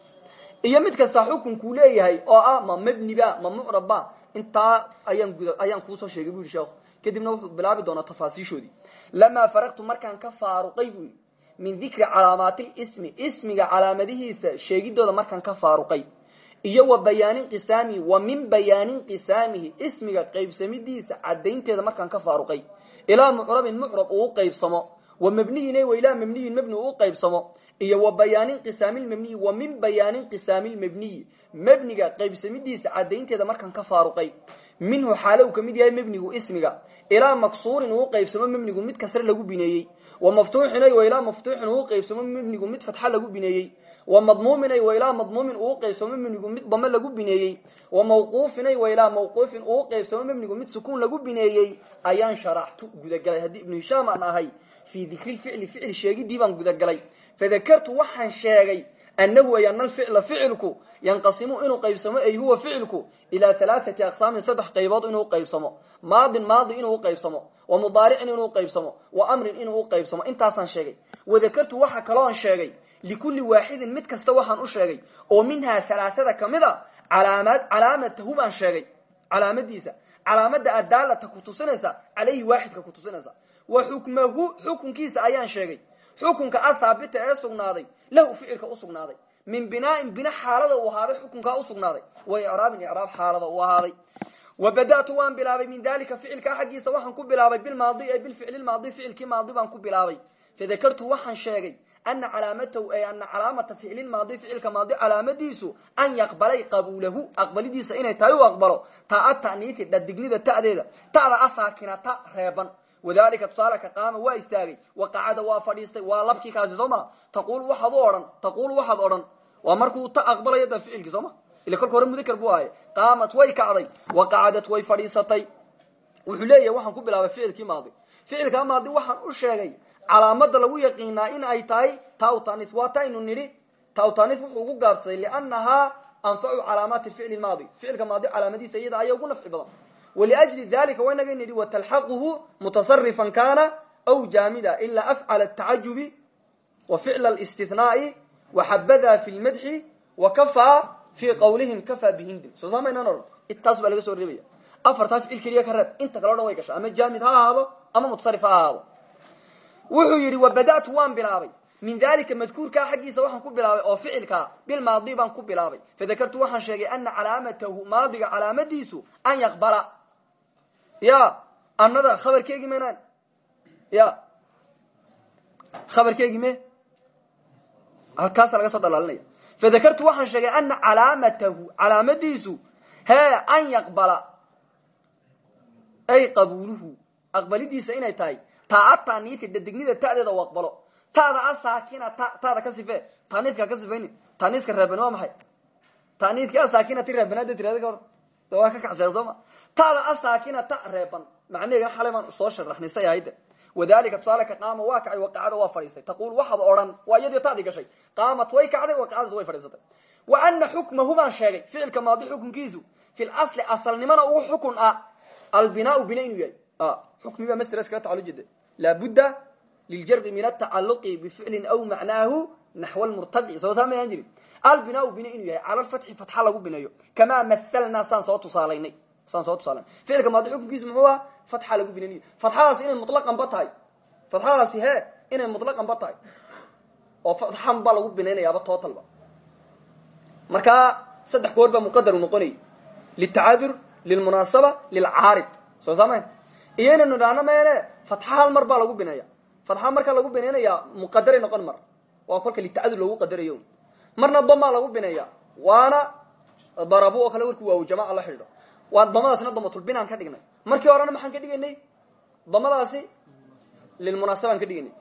Iyo mid kasta xukunkuu leeyahay oo ah ma mabniba ma mucrabba intaa ayaan guda ayaan kuusoo sheegay bu sheekhu. Kadibna wuxuu bilaabi doonaa tafaasiishoodii. Lamaa faraqtu markaan ka faaruqay yidhi min dikri calaamaati lismi ismiga calaamadihiisa sheegidooda markaan ka faaruqay. Iyo wa bayaani inqisaamihi wa min bayaani inqisaamihi ismiga qaybsamidiisa cadaynteeda markaan ka faaruqay. Ilaa mucrabin mucrab uu qaybsamo. Wa mabniyin wa ilaa mabniyin mabni uu qaybsamo. Iyo wa bayaani inqisaami lmabniyi wa min bayaani inqisaami lmabniyi mabniga qaybsamidiisa cadaynteeda markaan ka faaruqay. Minhu xaalo uu ka mid yahay mebnigu ismiga. Ilaa maksuurin uu qaybsamo mebnigu mid kasre lagu bineeyey wa maftuuxinay wa ilaa maftuuxin uu qaybsamo mebnigu mid fatxa lagu bineeyey. Wa madmuuminay wa ilaa madmuumin uu qaybsamo mebnigu mid dame lagu bineeyey. Wa mawquufinay wa ilaa mawquufin uu qaybsamo mebnigu mid sukuun lagu bineeyey. Ayaan sharaxtu gudagalay. Haddii ibnu hishaam aan ahay fii dikri lficli ficil sheegidii baan gudagalay. Fadakartu waxaan sheegay annahu ay ana alficla ficilku yanqasimu inuu qaybsamo ay huwa ficilku ilaa alaaati aqsaamin saddex qaybood inuu qaybsamo maadin maadi inuu uqaybsamo wa mudaaricin inuu qaybsamo wa amrin inuu uqaybsamo intaasaan sheegay wadakartu waxa kaloon sheegay likulli waaxidin mid kasta waxaan u sheegay oo minhaa alaaada ka mid a alaamaad calaamatahu baan sheegay calaamadiisa calaamada adaalata kutusinaysa calayhi waaxidka kutusinaysa wa xukmahu xukunkiisa ayaan sheegay xukunka athaabita ee sugnaaday lahu ficilka usugnaaday min binaain bina xaalada uu ahaaday xukunkaa usugnaaday wa icraabin icraab xaalada uu ahaaday. Wa waan bilaabay min dalika ficilkaa xaggiisa waxaan ku bilaabay bilmaadi ay bilficli maadi ficilkii maadi baan ku bilaabay. Fadakartu waxaan sheegay ana calaamatahu ay ana calaamata ficli maadi ficilka maadi calaamadiisu an yaqbalay qabuulahu aqbalidiisa inay tahay u aqbalo. Taa ta'niiti dhadignida ta'deeda. Ta'da asaakinata reeban. Wadalika tusaaleka qaama waa istaagay. Wa qacada waa fadhiistay. Waa labkii kaasi soo ma? Taqul waxaad u taqul waxaad odhan waa markuu ta aqbalayo da ficilkii soo ma? Ila kolka hore mudakar bu ahay. Qaamat way kacday. Wa qacadat way fadhiisatay. Wuxuu leeyahay waxaan ku bilaabay ficilkii maadi. Ficilkaa maadi waxaan u sheegay calaamada lagu yaqiinaa in ay tahay tautanis waa taynu nidhi tautanis wuxuu ugu gaabsaday liannahaa anfacu calaamaati ficli maadi. Ficilka maadi calaamadiisa iyada ayaa ugu nafci badan. Wliajli dalika waa inaga nidhi watalxaquhu mutasarifan kana aw jaamida ilaa afcala atacajubi wa ficla listihnaai waxabadaa fi lmadxi wa kafaa fii qawlihim kafaa bihindin soo saamaynaan odhan intaas baa laga soo reebaya afartaa ficil keliya ka reeb inta kale o dhan way gasha ama jaamid ha ahaado ama mutasarif ha ahaado wuxuu yidhi wabada'tu waan bilaabay min dalika madkuurkaa xaggiisa waxaan ku bilaabay oo ficilkaa bilmaadi baan ku bilaabay fadakartu waxaan sheegay ana calaamatahu maadiga calaamadiisu an yaqbala ya anada khabarkeegi menaan ya khabarkeegi me halkaasa laga soo dhalaalinaya. Fadakartu waxaan sheegay ana calaamatahu calaamadiisu hee an yaqbala ay qabuuluhu aqbalidiisa inay tahay taa taaniidka dadegnida ta'deeda u aqbalo. Tada asaakina tada ka sife taaniidka ka sifayni taaniiska reebani waa maxay? Taaniidki asaakinati reebanaada tirada kahor waa ka kacsheeg soo ma? Tada asaakina ta reeban macnaheega xalay baan soo sharaxnisay ahayde wadalika tusaaleka qaama waa kacay waqacada waa fadhiistay. Taqul waxaad odhan waa iyadii tadii gashay qaamat way kacday waqacadad way fadhiisatay wa ana xukmahu baan sheegay ficilka maadi xukunkiisu fi lasli asalnimana ugu xukun ah albinaau bina inuu yahay. Xukmi baa masdera iskaga tacallu jeeda laabudda liljari min atacaluqi bificlin aw macnaahu naxw lmurtafic soo saamayaan jirin. Albinaau bina inuu yahay cala lfatxi fatxa lagu bineeyo kamaa mathalnaa saan soo tusaalaynay saan soo tusaalaynay ficilka maadi xukunkiisu muxuu aha fatxa lagu binaynayo fatxadaasi inay mutlaqanba tahay. Fatxadaasi he inay mutlaqanba tahay. Oo fatxan baa lagu binaynayaaba tootalba markaa saddex goor baa muqadaru noqonayay. Litacadur lilmunaasaba lilcaarid. Soo saamayn? Iyo inaynu idhaahno meene fatxa hal mar baa lagu bineeya fatxa marka lagu bineynaya muqadaray noqon mar. Waa kolka litacadur loogu qadarayo marna damaa lagu bineeya waana darabu oo kale warku waaw jamaca la xidhiidho waa damadaasina damatulbinaan ka dhignay. Markii horena maxaan ka dhigaynay? Damadaasi lilmunaasabaan ka dhiganay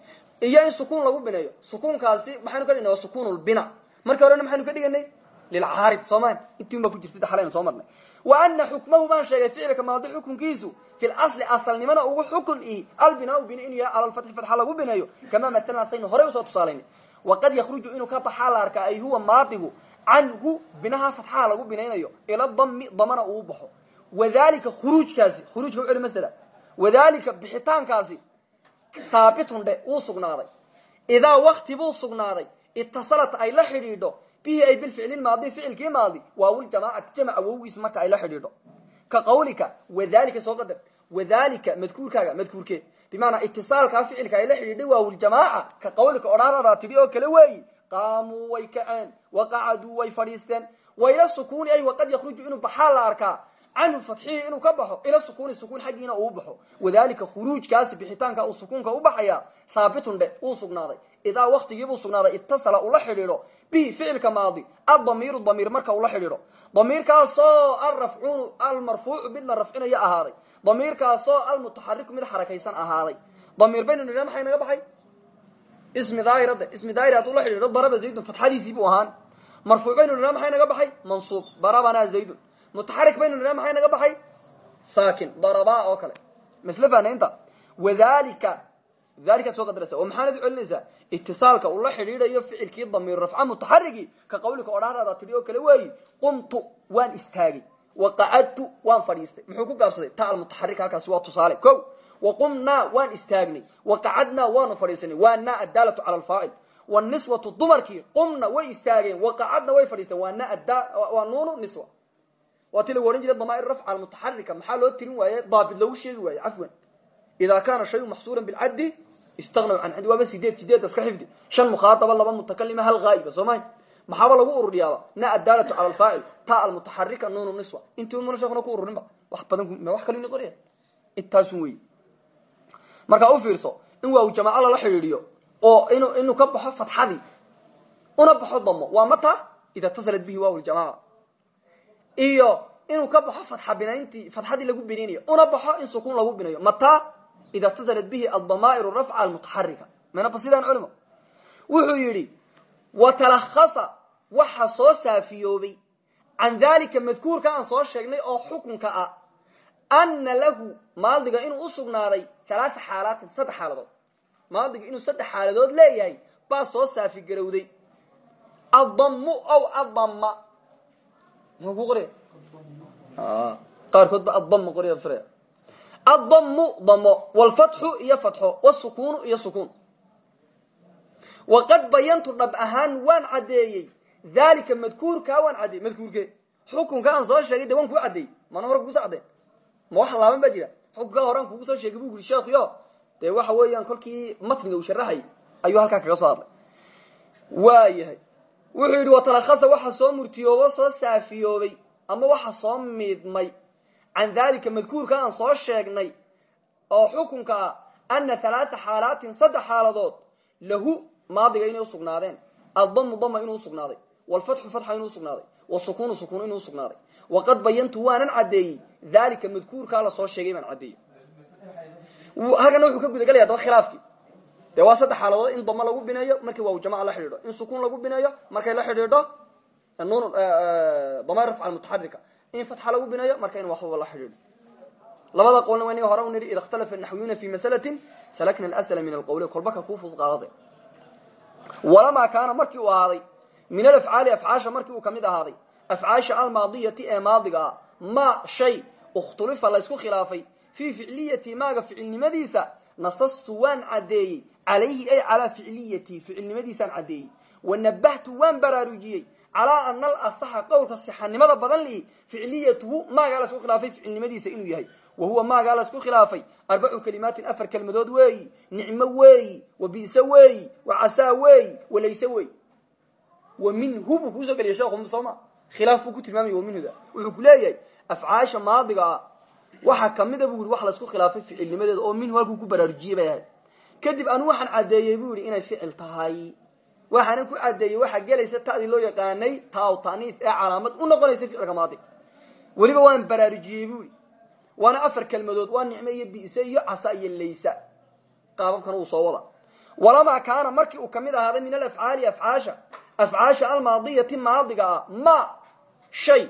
iyo in lagu bineeyo. Sukuunkaasi maxaynu ka dhignay waa sukuunulbina markii horena maxaynu ka dhiganay lilcaarid soomaa intiin baa ku jirta xalaynu soo marnay. Wa ana xukmahu baan sheegay ficilka maadi xukunkiisu fi lasli asalnimana ugu xukun ihi albinaau bina inuu yahay cala lfatxi fatxa lagu bineeyo. Kamaa matalan saynu horey u soo tusaalaynay waqad yakruju inuu ka baxaa la arkaa ay huwa maadigu canhu binaha fatxaha lagu binaynayo ila dami damana uu baxo wadalika khuruujkaasi khuruujka uceli masala wadalika bixitaankaasi haabitun dhe wuu sugnaaday. Idaa wakti buu sugnaaday itasalat ay la xidhiidho bihi ay bilficli maadi ficilkii maadi waawljamacati jamaca wowgiis marka ay la xidhiidho. Ka qawlika wadalika soo qadar wadalika madkuurkaaga madkuurkee bimacnaa itisaalkaa ficilka ay la xidhiidhay waawljamaaca ka qawlika odhaaradaa tidhi oo kale weeyi qaamuu way kaceen waqacaduu way fadhiisteen wayla sukuuni canhu fatxihi inuu ka baxo ila sukuuni sukuun xaggiina uu baxo. Wadalika khuruujkaasi bixitaanka uu sukuunka u baxaya haabitun dhe uu sugnaaday. Idaa waktigiibuu sugnaaday itasala ula xidhiidho bihi ficilka maadi adamiiru damiir marka ula xidhiidho. Damiirkaasoo alrafcuunu almarfuucu mid la rafcinayo ahaaday. Damiirkaasoo almutaxariku mid xarakaysan ahaaday. Damiir baynu nidha maxay naga baxay? Ismi daahirade ismi daahir hadduu la xidhiidho daraba zaydun fatxadiisii buu ahaan. Marfuuc baynu nidha maxay naga baxay? Mansuub darabanaa zaydun mutaxarik baynu nidha maxay naga baxay? Saakin daraba oo kale. Masle fanaynta wadalika dalikaad soo qadaraysa oo maxaanad u celinaysaa itisaalka uu la xidhiidhayo ficilkii damiir rafca mutaxarigi ka qawlika odhaaraada tidhi oo kale weeyi qumtu waan istaagay. Waqacadtu waan fadhiistay. Muxuu ku gaabsaday? Ta almutaxarik halkaasi waa tusaale. Ko waqumnaa waan istaagnay waqacadnaa waanu fadhiisanay. Waa na addaalatu cala alfaacil waniswatu dumarkii qumna way istaageen. Waqacadna way fadhiisteen waa nuunu niswa waa ti lagu odhan jiray damaa'ir rafca almutaxarika maxaa loo tirin waaye daabit loogu sheegi waaye cafwan. Ida kaana shayu maxsuura bilcaddi istagnaw can cadi waaba sideed sideed iska xifdi. Shan mukhaadaba laba mutakalima hal haa'iba soo mahay maxaaba lagu ururiyaaba na addaalatu cala alfaacil ta almutaxarika nuunu niswa. Intii umana sheekuna ku ururinba wax badan wax kale noqonaya intaasun wey markaa u fiirso in waaw jamaaco lala xidhiidhiyo oo inu inuu ka baxo fatxadii una baxo damo waa mata ida tasalat bihi waaw ljamaaca iyo inuu ka baxo fatxa binayntii fatxadii lagu binaynayo una baxo in sukuun lagu binayo. Mata ida tasalat bihi aldamaa'ir rafca almutaxarika mana basidaan culimo wuxuu yidhi watalahasa waxa soo saafiyoobay. Can dalika madkuurka aan soo sheegnay oo xukunka ah ana lahu maadiga inuu usugnaaday alaaa xaalaatin saddex xaaladood. Inuu saddex xaaladood leeyahay baa soo saafi garowday. Addamu aw adama ma ku qorya qaarkood ba addama qorya fira addamu damo wlfatxu iyo fatxo wasukuunu iyo sukuun waqad bayantu dhab ahaan waan caddeeyey dalika madkuurkaa waan caddeeyey madkuurke xukunka aan soo sheegay de waan kuu caddeeyey mana hore kuguso caddeen ma wax laaban baa jira. Xukunkaa horean kugu soo sheegay bu uri sheekyo dee waxa weeyaan kolkii matniga uu sharaxay ayuu halkaa kaga soo wuxuu yidhi watalahasa waxa soo murtiyoobo soo saafiyoobay ama waxa soo miidmay. Can dalika madkuurka aan soo sheegnay oo xukunka ah ana halaata xaalaatin saddex xaaladood lahu maadiga inay usugnaadeen addamu dama inuu usugnaaday wlfatxu fatxa inuu usugnaaday wasukuunu sukuun inuu usugnaaday waqad bayantu waanan caddeeyey dalika madkuurkaa la soo sheegay baan caddeeyey halkana wuxuu ka gudagelaya daba khilaafkii dee waa saddex xaaladood in damo lagu bineeyo markii waaw jamaca la xidhiidho. In sukuun lagu bineeyo markay la xidhiidho nun damair rafca mutaxarika in fatxa lagu bineeyo marka in waxbaba la xidhiidho. Labada qowlna waa inaga hore u nidhi ida ikhtalafa naxwiyuuna fi masalatin salakna asla min alqowle kolbaka kuu fudud qaadade walamaa kaana markii uu ahaaday min alafcaali afcaasha markii uu ka mid ahaaday afcaasha almaadiyati ee maadiga ah ma shay ikhtulifa laysku khilaafay fii ficliyati maaga ficilnimadiisa nasastu waan caddeeyey calayhi ay calaa ficliyati ficilnimadiisaan caddeeyey wanabahtu waan baraarujiyey calaa ana alasaxa qowlka sixanimada badan lihi ficliyatuhu maagaa laysku khilaafay ficilnimadiisa inuu yahay wa huwa maagaa laysku khilaafay arbacu kalimaatin afar kelmadood weeyi nicmo weeyi wa bi'se weeyi wa casaa weeyi wa layse weeyi wa minhu buu kuusoo geliya sheekhu sooma khilaaf buu ku tilmaamaya wa minhuda wuxuu ku leeyahay afcaasha maadiga ah waxaa kamida buu yihi wax laysku khilaafay ficilnimadeeda oo kadib anu waxaan caddeeyey buu yihi inay ficil tahay. Waxaana ku caddeeyey waxaa gelaysa ta'dii loo yaqaanay taaw ee calaamad u noqonaysa ficilka maadi. Weliba waan baraarujiyey buu yihi waana afar kelmadood waa nicmo iyo bi'se iyo casa iyo laysa. Qaababkan uu soo wada. Walamaa kaana markii uu ka mid ahaaday min alafcaali afcaasha. Afcaasha almaadiyati maadiga ah ma shay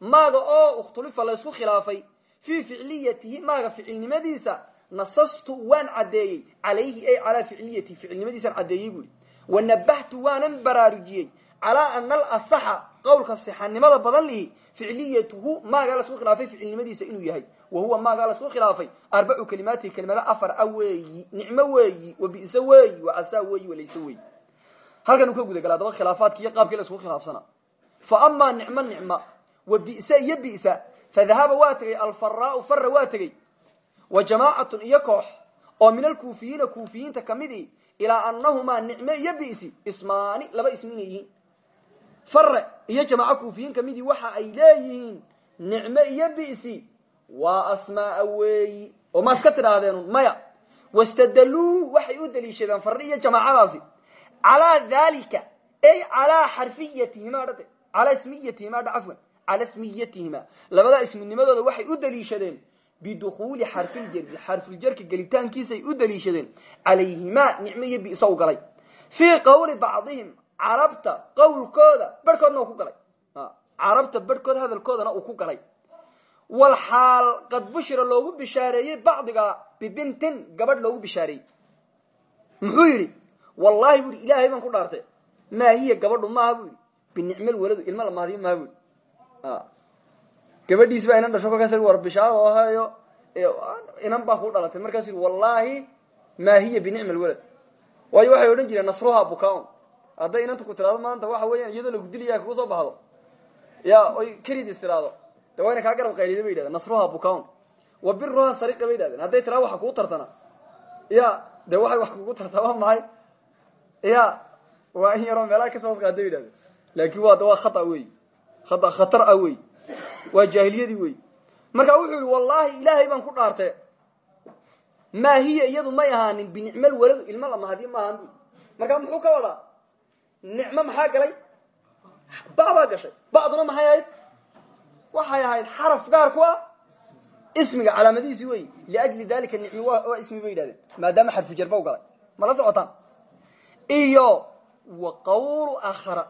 maaga oo ikhtulifa laysku khilaafay. Fii ficliyatihi maaga ficilnimadiisa nasastu waan caddeeyey calayhi ay calaa ficliyatihi ficilnimadiisaan caddeeyey buu yihi wanabahtu waanan baraarujiyey calaa ana alasaxa qowlka sixanimada badan lihi ficliyatuhu maagaa la isku khilaafay ficilnimadiisa inuu yahay. Wa huwa maagaa la isku khilaafay arbacu kalimaati kelimada afar a weeyi nicmo weeyi wa bi'se weeyi wa casaa weeyi wa layse weeyi. Halkan uu ka guda galaa daba khilaafaadki iyo qaabkii la isku khilaafsanaa fa amaa nicmo nicma. Wa bi'se iyo bi'sa. Fadahaba waa tegey alfaraau fara wa jamaacatun iyo koox oo min alkuufiyiina kuufiyiinta kamidii ilaa anahumaa nicme iyo bi'si ismaani laba ismi yihiin. Fare iyo jamaaco kuufiyiin kamidii waxa ay leeyihiin nicme iyo bi'si. Waa asmaaa weeyi oo ma iska tidhaahdeen maya. Wastadaluu waxay u daliishadeen fare iyo jamaacadaasi. Calaa dalika ay calaa xarfiyatihima dhade calaa ismiyatihima dha cafwan calaa ismiyatihima labadaa isminimadooda waxay u daliishadeen bidukuuli xarfiljarri xarfuljarka gelitaankiisay u daliishadeen. Calayhimaa nicmo iyo bi'sa u galay. Fii qowli bacdihim carabta qowlkooda barhkoodna uu ku galay. Carabta barhkood hadalkoodana uu ku galay. Wal xaal qad bushira loogu bishaareeyey bacdiga bibintin gabadh loogu bishaareeyey. Muxuu yidhi? Wallahi bu ihi ilaahay baan ku dhaartay. Maa hiya gabadhu maaha bu yidhi. Binicmal waladu yidhi gabadhiis baa inan dhasho kolkaas war bishaaro ahayo inan baa ku dhalatay. Markaasu yidhi wallahi maa hiya binicma alwalad waayo waxay odhan jireen nasruha bukaun hadday inanta ku tiraado maanta waxa weeyaan iyadoo lagu dilaya kugu soo baxdo. Ya oy keridis tiraado. De garab qaylida bay yidhahdeen nasruha bukaun wa biruha bay yidhahdeen. Hadday tiraado waxa kugu tartana. Ya de waxay wax kugu tartaa waa maxay ya waa in yaroo meelaha ka soo hoos qaada bay laakin waa de khata wey khata khatar ah waa jaahiliyadii wey marka wuxuu yihi wallahi ilaahay baan ku dhaartee. Maa hiya iyadu may ahaanin binicmal waladu ilma lamahadi ma ahaan bu marka muxuu ka wadaa? Nicmo maxaa galay? Ba baa gashay. Bacduna maxay ahayd? Waxay ahayd xaraf gaar ku ah ismiga calaamadihiisi wey liajli dalika nicmi waa ismi bay yidhahdeen maadaama xarfu jarba u galay. Ma la socotaan? Iyo wa qawlu akhara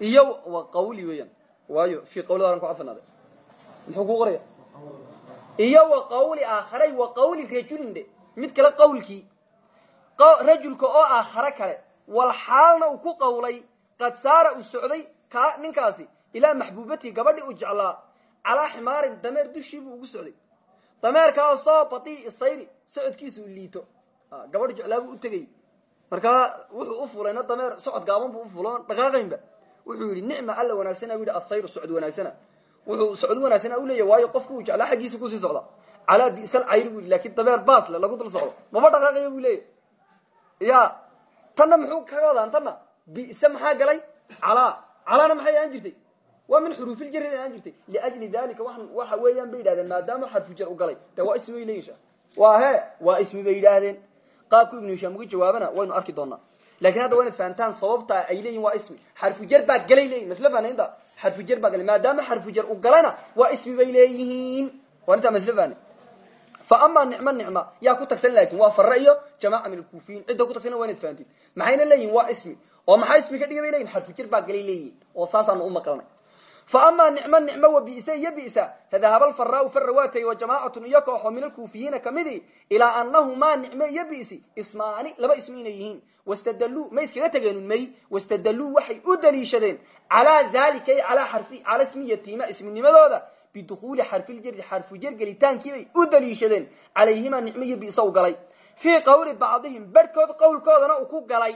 iyo wa qawli weeyaan waayo fi qawlidaaran ku cadfanaaday muxuu ku qoraya? Iyo wa qawli aakharay wa qawli rajulin mid kale qawlkii. Rajulka oo aakhare kale. Wal xaalna uu ku qawlay qad saara uu socday ka ninkaasi ilaa maxbuubatihi gabadhii uu jeclaa. Calaa ximaarin dameer dushii buu ugu socday. Dameerkaasoo batii sayri socodkiisa u liito. Gabadh jeclaabuu u tegay markaa wuxuu u fulayna dameer socod gaaban buu ufulo dhaqaaqaynba wuxuu yidhi nicma alla wanaagsana u yidhi asayru socod wanaagsana. Wuxuu socod wanaagsana u leeyahy waayo qofku uu jeclaa xaggiisa ku sii socda calaa bisal cayri bu yidhi laakiin dameer baasle lagu dul socdo. Maba dhaqaaqayo bu leeyahy ya tanna muxuu kaga wadaan tanna? Bisa maxaa galay? Calaa calaana maxay ahaan jirtay? Waa min xuruufiljari ahaan jirtay. Liajli dalika waxa weeyaan bay maadaama xarfujar u galay. De waa ismi bay leeyinsha he waa ismi bay qaabku ibnu hishaam uga jawaabana waynu arki doonaa laakiin hadda waa inad fahantaan sababta ay leeyihiin waa ismi xarfujar baa galay leyihin masle fanaynta xarfujar baa galay maadaama xarfujar u galayna waa ismi bay leeyihiin waa intaa masle fahne fa ama nicmo nicma yaa ku tagsan laakin waa fare iyo jamaca min alkufiyiin cidda ku tagsana waa inad fahantiin maxayna leeyihiin waa ismi oo maxaa ismi ka dhigay bay leyihin xarfujir baa galay leeyihiin oo saasaanu u maqlanay fa ama nicmo nicmo wa bisa iyo bisa fadahaba alfaraau fara waa tagay wa jamaacatun iyo kooxo min alkuufiyiina kamidi ilaa anahumaa nicmo iyo bisi ismaani laba ismi inay yihiin wastadaluu ma iskaga tegeenun may wastadaluu waxay u daliishadeen calaa dalika ay alaa xarfi cala ismiyatima isminimadooda bidukuuli xarfiljari xarfujar gelitaankiibay u daliishadeen calayhimaa bisa u galay fii qawli bacdihim barhkood qowlkoodana uu ku galay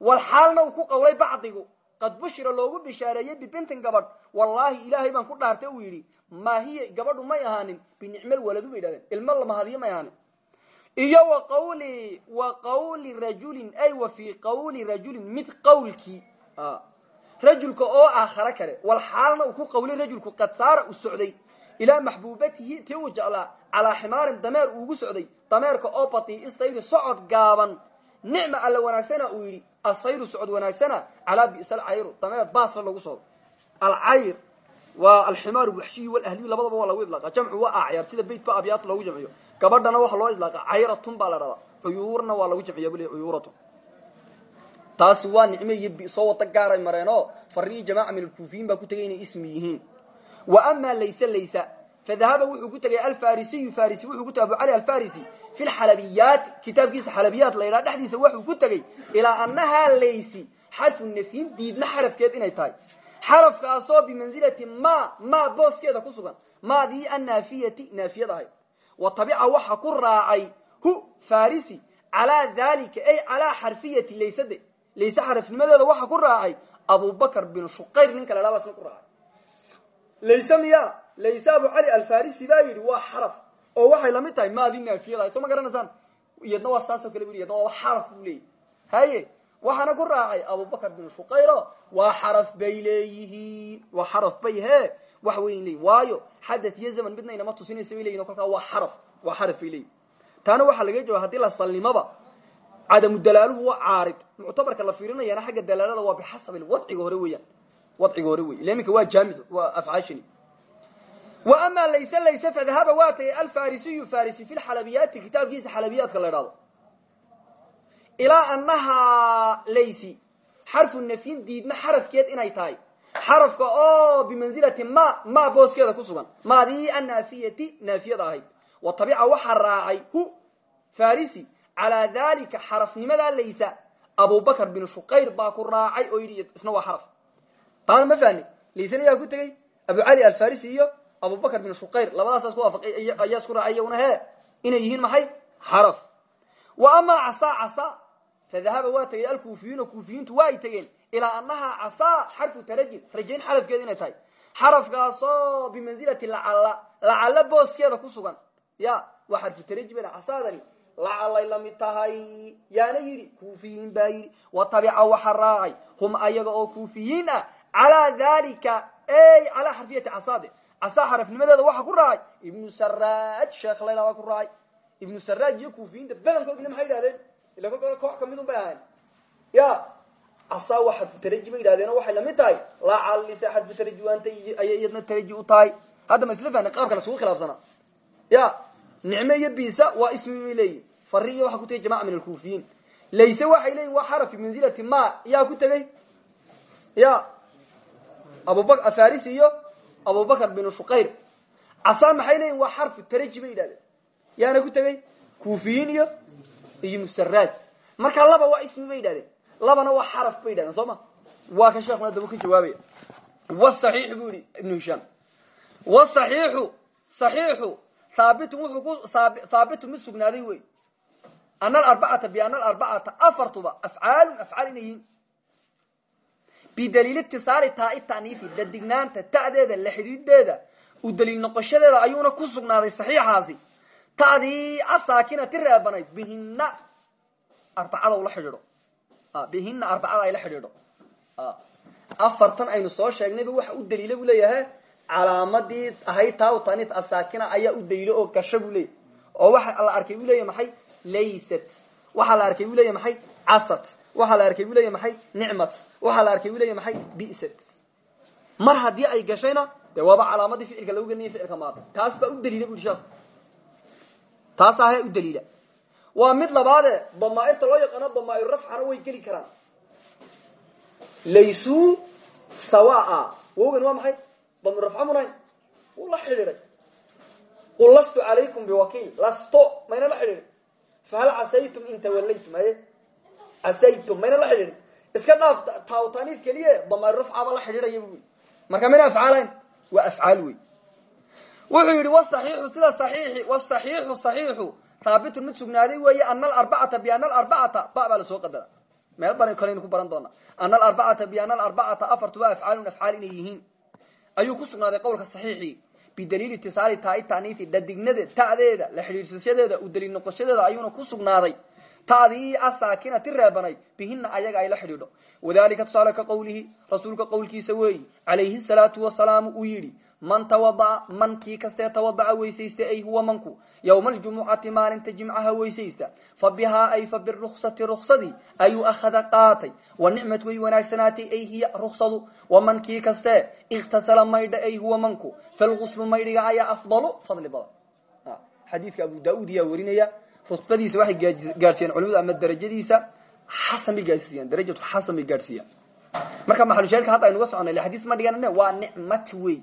walxaalna uu ku qawlay bacdigu qad bushira loogu bishaareeyey bibintin gabadh wallaahi ilaahay baan ku dhaartay uu yidhi maa hiya gabadhu may ahaanin binicmal waladu bay yidhahdeen ilmo lamahadiyo may ahaanin iyo wa qawli wa qawli rajulin ay wa fii qawli rajulin mid qawlkii rajulka oo aakhare kale. Walxaalna uu ku qawlay rajulku qad saara u socday. Ilaa maxbuubatihi tii uu jeclaa calaa ximaarin dameer uugu socday. Dameerka oo batii isayri socod gaaban. Nicma alla wanaagsana uu yidhi asayru socod wanaagsana calaa bisa alcayru dameer baasla lagu socdo. Alcayr waa alximaar waxshiyi walahliyu labadaba waa lagu idlaaqa jamcu waa acyaar sida beyt ba abyaata loogu jamciyo gabadhana waxa loo idlaaqa cayratun baa la dhadaa cuyuurna waa lagu jamciya bule cuyuuratun taasi waa nicme iyo bisoo wada gaaray mareen oo fariyi jamaaca min alkuufiyiin baa ku tegay inay ismi yihiin. Wa amaa layse laysa fadahaba wuxuu ku tegay alfarisiyu farisi wuxuu ku tegay abu cali alfarisi fi lxalabiyaat kitaabkiisa xalabiyaat la yidhaha dhexdiisa waxuu ku tegey ilaa annahaa laysi xarfu nafyin diidma xarafkeed inay tahay. Xarafkaasoo bimansilati ma ma booskeeda ku sugan. Maadii annaafiyati naafiyad ahayd wa tabica waxa ku raacay hu farisi calaa dalika ay calaa xarfiyati laysade layse xarafnimadeeda waxa ku raacay abubakr bin shuqayr ninka la baa ku raacay. Layse miya layse abu cali alfarisi baa yidhi waa xaraf oo waxay la mid tahay maadii naafiyada soo ma garanaysaan? Iyadna waa saasoo kale bu yadna waa xaraf buu leeyahy haye waxaana ku raacay abubakr bin shuqayro waa xaraf bay leeyihiin waa wax weyn leeyihiin waayo xadath iyo zaman midna inama tusinaysa bay leyihin kolkaa waa xaraf waa xaraf bay leeyihiin taana waxaa laga jawaba haddii la salnimaba cadamu dalaaluhu waa caarid muctabarka la fiirinayana xagga dalaalada waa bixasabi wadciga hore weeyaan wadciga hore wey ila iminka waa jaamid waa afcaashani. Wa amaa layse layse fadahaba waa tagay alfarisiyu farisi fi lxalabiyaati kitaabkiisa xalabiyaadka la idhahdo ilaa annahaa laysi xarfu nafyin diidma xarafkeed inay tahay xarafka oo bimansilati ma ma booskeeda ku sugan. Maadii annaafiyati naafiyada ahayd. Wa tabica waxaa raacay hu farisi calaa dalika xarafnimadaa laysa abubakr bin shuqayr baa ku raacay oo yidhi isna waa xaraf. Taana ma fahni laysana yaa ku tegey abu cali alfarisi iyo abubakr bin shuqayr labadaasaas ku waafaqay ayaa isku raacay iyaguna he inay yihiin maxay? Xaraf. Wa amaa casaa casaa fadahaba waa tegay alkuufiyuuna ilaa annahaa casaa xarfu tarajin rajayn xarafkeeda inay tahay xarafkaasoo bimansilati lacalla lacalla booskeeda ku sugan ya waa xarfu taraji ba casaadani lacallay la mid tahay yaana yidhi kuufiyiin baa wa tabica waxa raacay hum ayaga oo kuufiyiin ah calaa dalika ey calaa xarfiyati casaade casaa xarafnimadeeda waxa ku raacay ibnu saraaj sheekh layla waa ku raacay ibnu saraaj iyo kuufiyiinta badankoodina maxay yidhahdeen ila koox ka mid un bay ya casaa waa xarfu taraji bay yidhahdeen oo waxay la mid tahay lacallise xarfu taraji waanta ayay iyadna taraji u tahay. Hadda ma isla fahna qaabka lasugu khilaafsanaa ya nicme iyo bisa waa ismi bay leeyihiin fari iyo waxaa ku tegay jamaca min alkuufiyiin. Layse waxay leeyihiin waa xaraf bimansilati ma yaa ku tegey ya abubak farisi iyo abubakr bin shuqayr. Casaa maxay leeyihiin waa xarfu taraji bay yidhahdeen yaana ku tegey kuufiyiin iyo iyo musaraaj marka laba waa ismi bay yidhahdeen labana waa xaraf bay yidhahdeen soo ma? Waa ka sheekuna daba ka jawaabaya. Wsaxiix bu yihi ibnu hishaam. Wsaxiixu saxiixu haabitun wuxuu ku haabitun mid sugnaaday wey ana alarbacata biana alarbacata afartuba afcaalun afcaal inay yihiin. Bidaliil itisaali taai ta'niifi dadignaanta ta'deeda la xidhiidheeda u daliil noqoshadeeda ayuuna ku sugnaaday saxiixaasi. Tadii asaakinati reebanayd bihina arbacada ula xidhiidho bihina arbacada ayla xidhiidho. Afartan aynu soo sheegnayba waxa u daliila buu leeyahay. Calaamadii ahayd taawtanit asaakina ayaa u daliilo oo gasho buu leeyahy oo waxa la arkay buu leeyahy maxay? Laysat. Waxaa la arkay buu leeyahy maxay? Casat. Waxaa la arkay buu leeyahy maxay? Nicmat. Waxaa la arkay buu leeyahy maxay? Bisat. Mar haddii ay gashayna dee waaba calaamadii ficilka lagu gelinaya ficilka maada taas baa u daliila bu sheekhu taas ahee u daliila waa mid labaade damaairta loo yaqaano damaair rafcana way geli karaan. Laysuu sawaa wowgan waa maxay? Damir rafca munayn wuu la xidhiiday qul lastu calaykum biwakiil. Lasto mayna la xidhiidhin. Fahal casaytum in tawallaytum aye casaytum mayna la xidhiidhin. Iska dhaaf taawtaniid keliye damaair rafcaba la xidhiidhaya bu marka mayna afcaalayn? Waa afcaal wey wuxuu yidhi wsaxiixu sida saxiixi wsaxiixu saxiixu haabitun mid sugnaaday weeye ana alarbacata biana alarbacata ba baa la soo qadara. Meel ban kaleynu ku baran doona ana alarbacata biana alarbacata afartuba afcaalun afcaal inay yihiin. Ayuu ku sugnaaday qowlka saxiixii bidaliili itisaali taai taniifi dhadignada ta'deeda la xidhiidsashadeeda u daliil noqoshadeeda ayuuna ku sugnaaday. Ta'dii asaakinati reebanay bihina ayaga ay la xidhiidho. Wadalika tusaale ka qowlihi rasuulka qowlkiisa weeyi calayhi salaatu wasalaamu uu yidhi man tawada'a man kii kastee tawada'a weysaysta ay huwa manku. Yowma aljumucati maalinta jimcaha weysaysta. Fa bihaa ay fa biruksati ruksadii ayuu akhada qaatay. Wa nicmat way wanaagsanaatay ay hiya ruksadu waman kii kastee ikhtasala maydha ay huwa manku. Falguslu maydhiga ayaa afdalu fadli badan. Xadiidka abu daud yaa warinaya. Rutbadiisa waxay gaadhsiiyeen culimadu ama darajadiisa. Xasan bay gaadhsiiyaan darajatu xasan bay gaadhsiiyaan marka maxalushaadka hadda aynuga soconay xadiis ma dhigan waa nicmat wey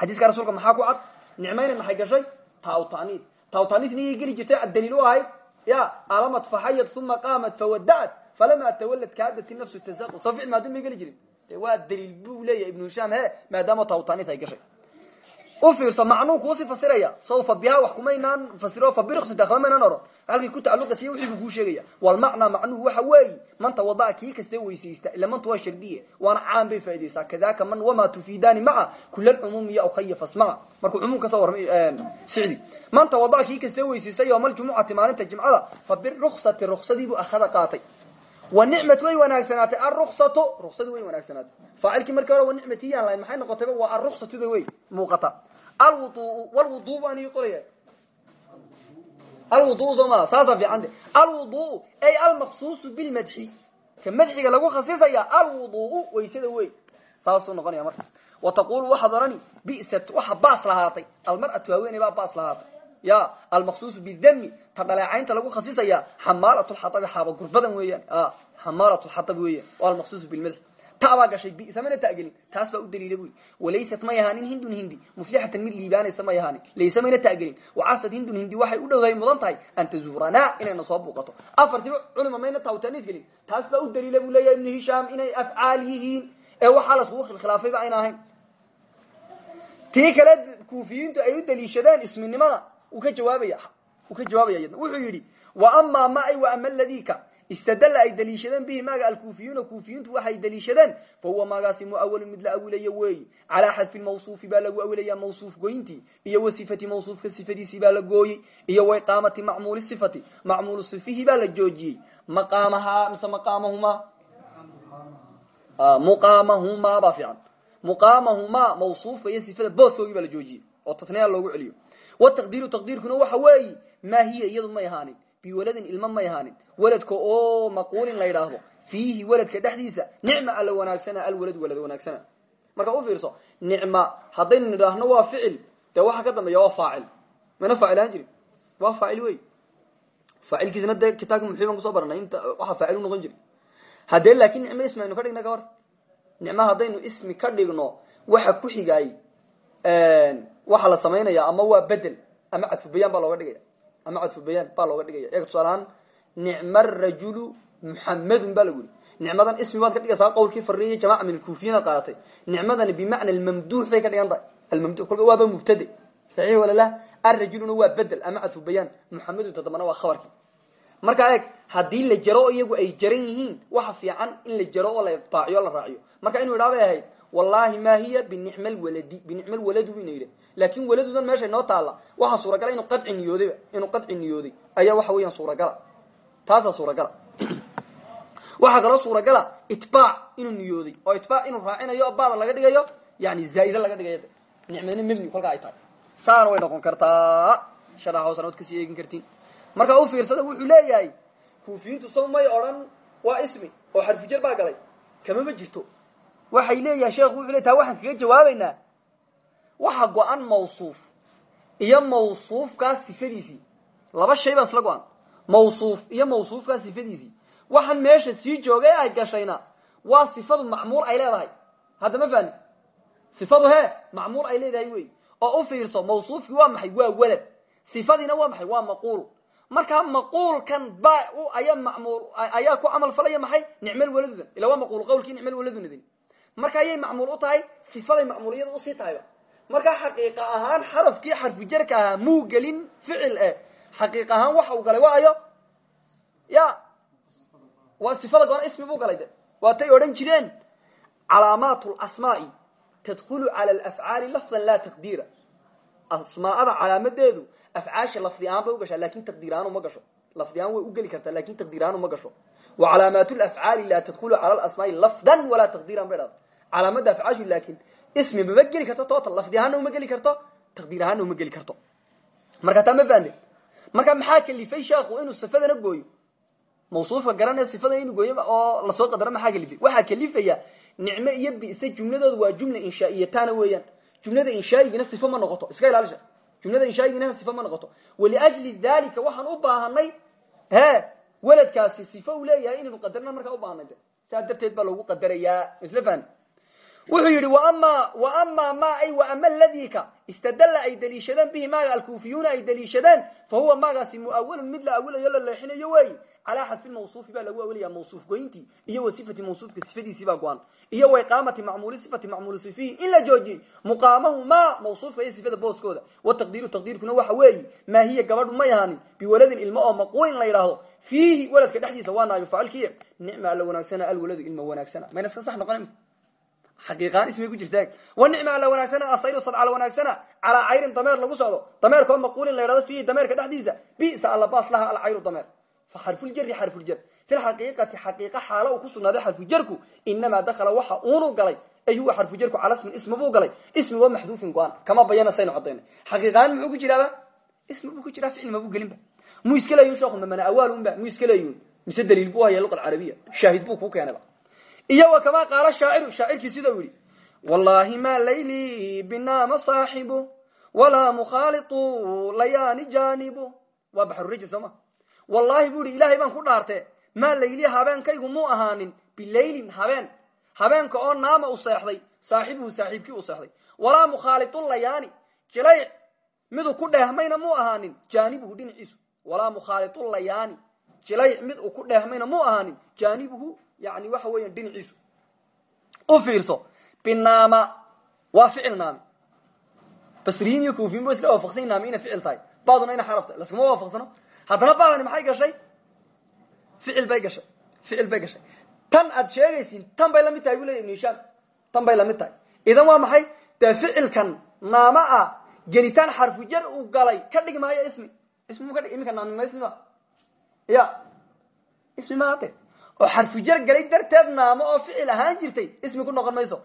xadiiska rasuulka maxaa ku cad? Nicmayna maxay gashay? Taawtaniid taawtaniid niyay geli jirtay daliil u ahayd ya alamat faxayat uma qaamat fawadacat falama tawalad kaadati nafsu tasaqu soo ficil maadin may geli jirin? De waa daliil buu leeyahay ibnu hishaam he maadaama taawtaniid ay gashay u fiirso macnuu kuusi fasiraya saw fa bihaa wax kumaynaan fasiro fa birksitakhda maynaan oro. Halkii ku tacaluqasiya wixii buu kuu sheegaya walmacnaa macnuhu waxa weeyi man tawada'a kii kastee weysaysta ila manta waa shardiye waana caan bay faa'idaysaa kadaka man wamaa tufiidaani maca kula lcumuumi ya ukhaya fasmaca markuu cumuum ka soo warmay sicdi man tawada'a kii kastee weysaysta yowma aljumucati maalinta jimcada fa biruksati ruksadiibuu akhada qaatay wa nicmat way wanaagsanaatay aruksatu ruksadi way wanaagsanaatay faacilkii markii hore wa nicmatiyaan lahayn maxay noqotayba waa aruksatuda wey muuqata. Alwuduu walwuduu baan ii qoraya. Alwuduu soo maa saasa fiicante alwuduu ay almaqsuusu bilmadxi. Ka madxiga lagu khasisaya alwuduu waysada wey saasuu noqonaya marka. Wa taqulu waxaad orani bisat waxa baas lahaatay almar'atu haweeney baa baas lahaatay ya almaqsuusu bidami ta dhaleecaynta lagu khasisaya xamaalat lxaabi xaaba gurbadan weeyaan. Xamaalat lxaabi weeyaan. O almaqsuusu bilmadx tabaa gashay bisamana tagelin taas baa u daliila buy walaysat may ahaanin hindun hindi. Muflixatan mid liibaanaysa may ahaanin layse mayna tagelin wacasad hindun hindi waxay u dhowdahay mudan tahay. An tazuuranaa inayna soo buuqato. Afartiba culima mayna tawtaniid gelin. Taas baa u daliila buu leeyahay ibnu hishaam inay afcaal yihiin. Ee waxaa laskugu khilkhilaafayba ayna ahayn ka jawaabaya wuxuu yidhi wa amaa ma ay wa ama ladika istadalla ay daliishadeen bihi maaga alkuufiyuuna kuufiyintu waxay daliishadeen fa huwa maagaasi muawalun mid la awilayo weeyi. Calaa xadfi mawsuufi baa lagu awilaya mawsuuf goyntii iyo wa sifati mawsuufka sifadiisii baa la gooyey iyo wa iqaamati macmuuli sifati macmuulu sifihi baa la joojiyey. Maqaamahaa mise maqaamahumaa? Muqaamahumaa baa fiican. Muqaamahumaa mawsuufka iyo sifada booskoogii baa la joojiyey oo tasniya loogu celiyo wataqdiiru taqdiirkuna waxa weeyi maa hiya iyadu may ahaanin biwaladin ilmo may ahaanin weladka oo maquulin la yidhaahdo fiihi weladka dhexdiisa nicma alla wanaagsana alwaladu walad wanaagsana marka u fiirso nicma haddaynu nidhaahno waa ficil dee waxa ka dambeeya waa faacil mana faacil ahaan jirin waa faacil wey faacilkiisna dee kitaabka muxiiban ku soo baranay inta waxaa faacil u noqon jiri haddee laakin nicmo ismi aynu ka dhigna ka hor nicmo haddaynu ismi ka dhigno waxa ku xigaay waxaa la samaynaya ama waa bedel ama cadfu bayaan baa looga dhigaya. Ama cadfu bayaan baa looga dhigaya. Eeg tusaalahaan nicma rajulu muxamadun baa lagu yiri nicmadan ismi baad ka dhigaysaa qowlkii fariyay jamaca min alkuufiyiinaad qaadatay. Nicmadani bimacna almamduux bay ka dhigan tahay. Almamdu kolka waaba mubtade saxiix wala lah arajuluna waa bedel ama cadfu bayaan. Muxamedun tadambana waa khabarkii. Markaa eeg haddii la jaro iyagu ay jaran yihiin waxa fiican in la jaro oo la baaciyo la raaciyo. Marka inuu idhaa bay ahayd wallahi ma hiya binicma lwaladi binicma lwaladu ina yidhi. Laakin waladudan meesha inoo taalla waxaa suuragala inuu qadci niyoodayba inuu qadci niyooday. Ayaa waxa weeyaan suuragala. Taasaa suuragala. Waxaa kaloo suuragala itbaac inuu niyooday oo itbaac inuu raacinayo baada laga dhigayo yani zaaida laga dhigayo. Nicmadna mebni kolkaa ay tahay. Saana way noqon kartaa. Sharax hoosana od ka sii eegin kartiin. Marka u fiirsada wuxuu leeyahay kuufiyiintu saw may odhan waa ismi oo xarfujar baa galay. Kamama jirto waxay leeyahay sheekhu wuxu le taa waxaan kaga jawaabaynaa. Waxa go-an mawsuuf iyo mawsuufkaa sifadiisii laba shay baa isla go-an. Mawsuuf iyo mawsuufkaa sifadiisii waxaan meesha sii joogay ay gashayna. Waa sifadu macmuul ay leedahay. Hadda ma fahni sifadu he macmuul ay leedahay wey. Oo u fiirso mawsuufkii waa maxay? Waa walad. Sifadiina waa maxay? Waa maquul. Markaa maquulkan ba ayaa macmuul ayaa ku camal falaya maxay? Nicmal waladudan. Ila waa maquul qawlkii nicmal waladunadin marka ayay macmuul u tahay sifaday macmuuliyada u sii tahayba markaa xaqiiqa ahaan xarafkii xarfujarka ahaa muu gelin ficil eh. Xaqiiq ahaan waxa uu galay waa ayo? Ya. Waa sifada goona ismi buu galay de. Waatay odhan jireen calaamaat lasmaai tadkulu cala alafcaali lafdan laa taqdiira. Asmaada calaamadeedu afcaasha lafdi ahaan bay ugashaa laakiin taqdiir ahaan uma gasho. Lafdi ahaan way u geli kartaa laakiin taqdiir ahaan uma gasho. Wa calaamaat lafcaali laa tadkulu cala lasmaai lafdan walaa taqdiiran bay dhahda calaamada afcaashu laakin ismi mama geli karto total lafdi ahaanna uma geli karto taqdiir ahaanna uma geli karto. Marka taa ma fahnid marka maxaa kalifay sheekhu inuu sifadana gooyo? Mawsuufka garanaya sifada inuu gooyo oo la soo qadaro maxaa kalifay? Waxaa kalifaya nicme iyo bise jumladooda waa jumla inshaa'iyataana weeyaan. Jumlada inshaa'igina sifo ma noqoto iska ilaalisha. Jumlada inshaa'igina sifo ma noqoto. Waliajli dalika waxaan u baahanay he weladkaasi sifo uu leeyahay inaynu qadarna markaa u baahanay saa baa loogu qadarayaa isla fahmi wuxuu yidhi ama ama ma ay ama ladika istadalla ay daliishadeen bihi maaga alkufiyuuna ay daliishadeen fa huwa maagaasi muawalun mid la awelayo la leexinayo wey. Calaa xadfi mawsuufi baa lagu awelaya mawsuuf goyntii iyo wa sifati mawsuufka sifadiisii baa go-an iyo wa iqaamati macmuuli sifati macmuuli sifihi in la joojiyey muqaamahu ma mawsuufka iyo sifada booskooda. Wataqdiiru taqdiirkuna waxa weeyi maa hiya gabadhu may ahaanin biwaladin ilmo oo maquulin la yidhaahdo. Fiihi waladka dhexdiisa waa naayo faacilkiya nicma alla wanaagsana alwaladu ilma wanaagsana. Mayna iska sax noqon xaqiiqaan ismay ku jirtaa wa nicma alla wanaagsana asayru sadcal wanaagsana calaa cayrin dameer lagu socdo. Dameerka oo maquulin la yidhahdo fiihi dameerka dhexdiisa bisa alla baas laha alcayru dameer. Fa xarfuljari xarfuljar fi lxaqiiqati xaqiiqa xaalo uu ku sugnaaday xarfujarku inamaa dakala waxa uunu galay. Ay huwa xarfujarku cala smin ismi buu galay. Ismi waa maxduufin go-an kama bayana saynu cadayna xaqiiqahaan muxuu ku jiraaba? Ismi buu ku jiraa ficil mabuu gelinba. Muu iska leeyun sheekhu mamana awaalunba muu iska leeyun mise daliil buu haya luqa carabiya? Shaahid buu kuu keenayba iyo wa kamaa qaala shaaciru shaacirkii sida uu yihi wallahi ma layli binaama saaxibu walaa mukhaalitu layaani jaanibu. Waa baxruriji soo ma? Wallahi bu ihi ilaahay baan ku dhaarte maa layli habeenkaygu muu ahaanin bilaylin habeen habeenka oo naama u seexday saaxibuhu saaxiibkii u seexday. Walaa mukhaalitu layaani jilayc miduu ku dheehmayna muu ahaanin jaanibuhu dhinaciisu. Walaa mukhaalitu layaani jilayc mid ku dheehmayna muu ahaanin jaanibuhu yani waxa weeyaan dhinaciisu. U fiirso binaama waa ficil naami. Basriyin iyo kuufiyin ba isla waafaqsan naami inay ficil tahay. Baaduna ina xaraf tahay laskuma waafaqsano. Haddana baadani maxay gashay? Ficil bay gashay ficil bay gashay. Tan aad sheegaysiin tan bay la mid tahay bu leya ibnu tan bay la mid tahay. Idan waa maxay? Dee ficilkan naama ah gelitaan xarfujar uu galay ka dhigi maayo ismi. Ismi mu ka dhig iminka naami ma ismi ya ismi ma hade oo xarfujar galay darteed naamo oo ficil ahaan jirtay. Ismi ku noqon mayso.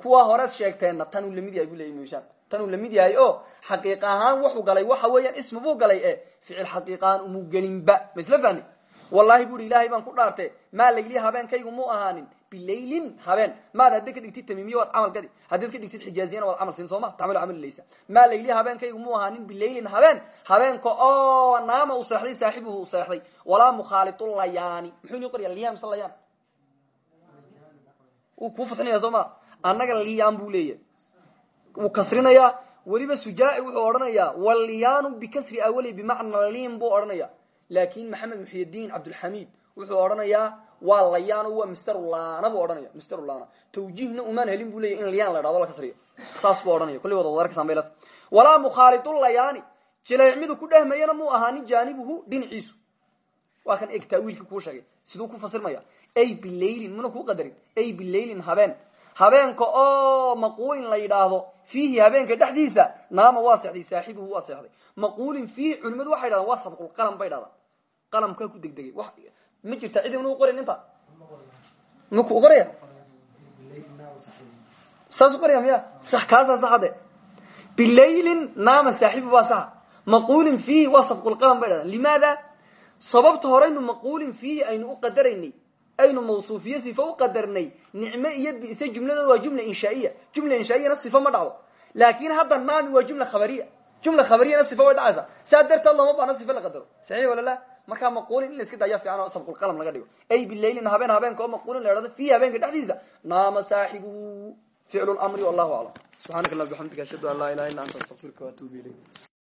Kuwa horead sheegteenna tanuu la mid yahay bu leya ibnu hishaam tanuu la mid yahay oo xaqiiq ahaan wuxuu galay waxa weeyaan ismi buu galay e ficil xaqiiq ahaan umu gelinba. Ma isla fahni wallahi bu uhi ilaahay baan ku dhaartay. Maa layli habeenkaygu muu ahaanin bilaylin habeen. Maad hadday ka dhigtid tamiimiye waad camal gadi haddaad ka dhigtid xijaaziyana waad camal siin soo ma. Tacmalu camal laysa maa layli habeenkaygu muu ahaanin bilaylin habeen. Habeenka oo naama u seexday saaxibuhu u seexday. Walaa mukhaalitu layaani. Muxuu inii qorya liyaan mise layaan. Wuu kuu fatxinaya soo ma. Annaga liyaan buu leeyahay. Wuu kasrinayaa. Weliba sujaaci wuxuu odhanayaa. Waliyaanu waa layaano waa misterlana buu odhanaya misterlana tawjiihna umaan helin buu leya in liyaan la dhahdo la kasriyo. Saas buu odhanaya kulli wada arkasaan baylat walaa mukhaalitu layaani jileecmidu ku dhehmayana muu ahaanin jaanibuhu dhinaciisu waa kan eg taawiilkii kuu sheegay siduu ku fasirmaya. Ay bilaylin muna kuu qadarin. Ay bilaylin habeen. Habeenka oo maquulin la yidhaahdo fiihi habeenka dhexdiisa naama waa seexday saaxibuhu waa seexday. Maquulin fiihi culimadu waxay dhahdaan waa sabqulqalam bay dhahdaan qalamkaa ku degdegay ma jirta cid inu qorin inta maku qoraya? Saasu qoraya miya? Sax kaasaa saxade bilaylin naama saaxibu baa saxa maquulin fiihi waa sabqulqalam bay dhahdaan limaada? Sababta horeynu maquulin fiihi aynu u qadaraynay aynu mawsuufiye sifo u qadarnay nicme iyo bise jumladooda waa jumla inshaiya jumla inshaiyana sifo ma dhacdo. Laakin hadda naami waa jumla khabariya. Jumla khabariyana sifo way dhacaysa saa darteed looma baana sifo la qadaro markaa maquulin in la iska daya fiican oo laga dhigo. Ay bilaylin habeen habeenka oo maquulin la ihahdo fiihi habeenka naama saaxibuhu ficlu lmri wallahu aclam subxaanaka allah bixamdika ashhadu an laa ilaha illa anta astaqfiruka waatuubu ilayk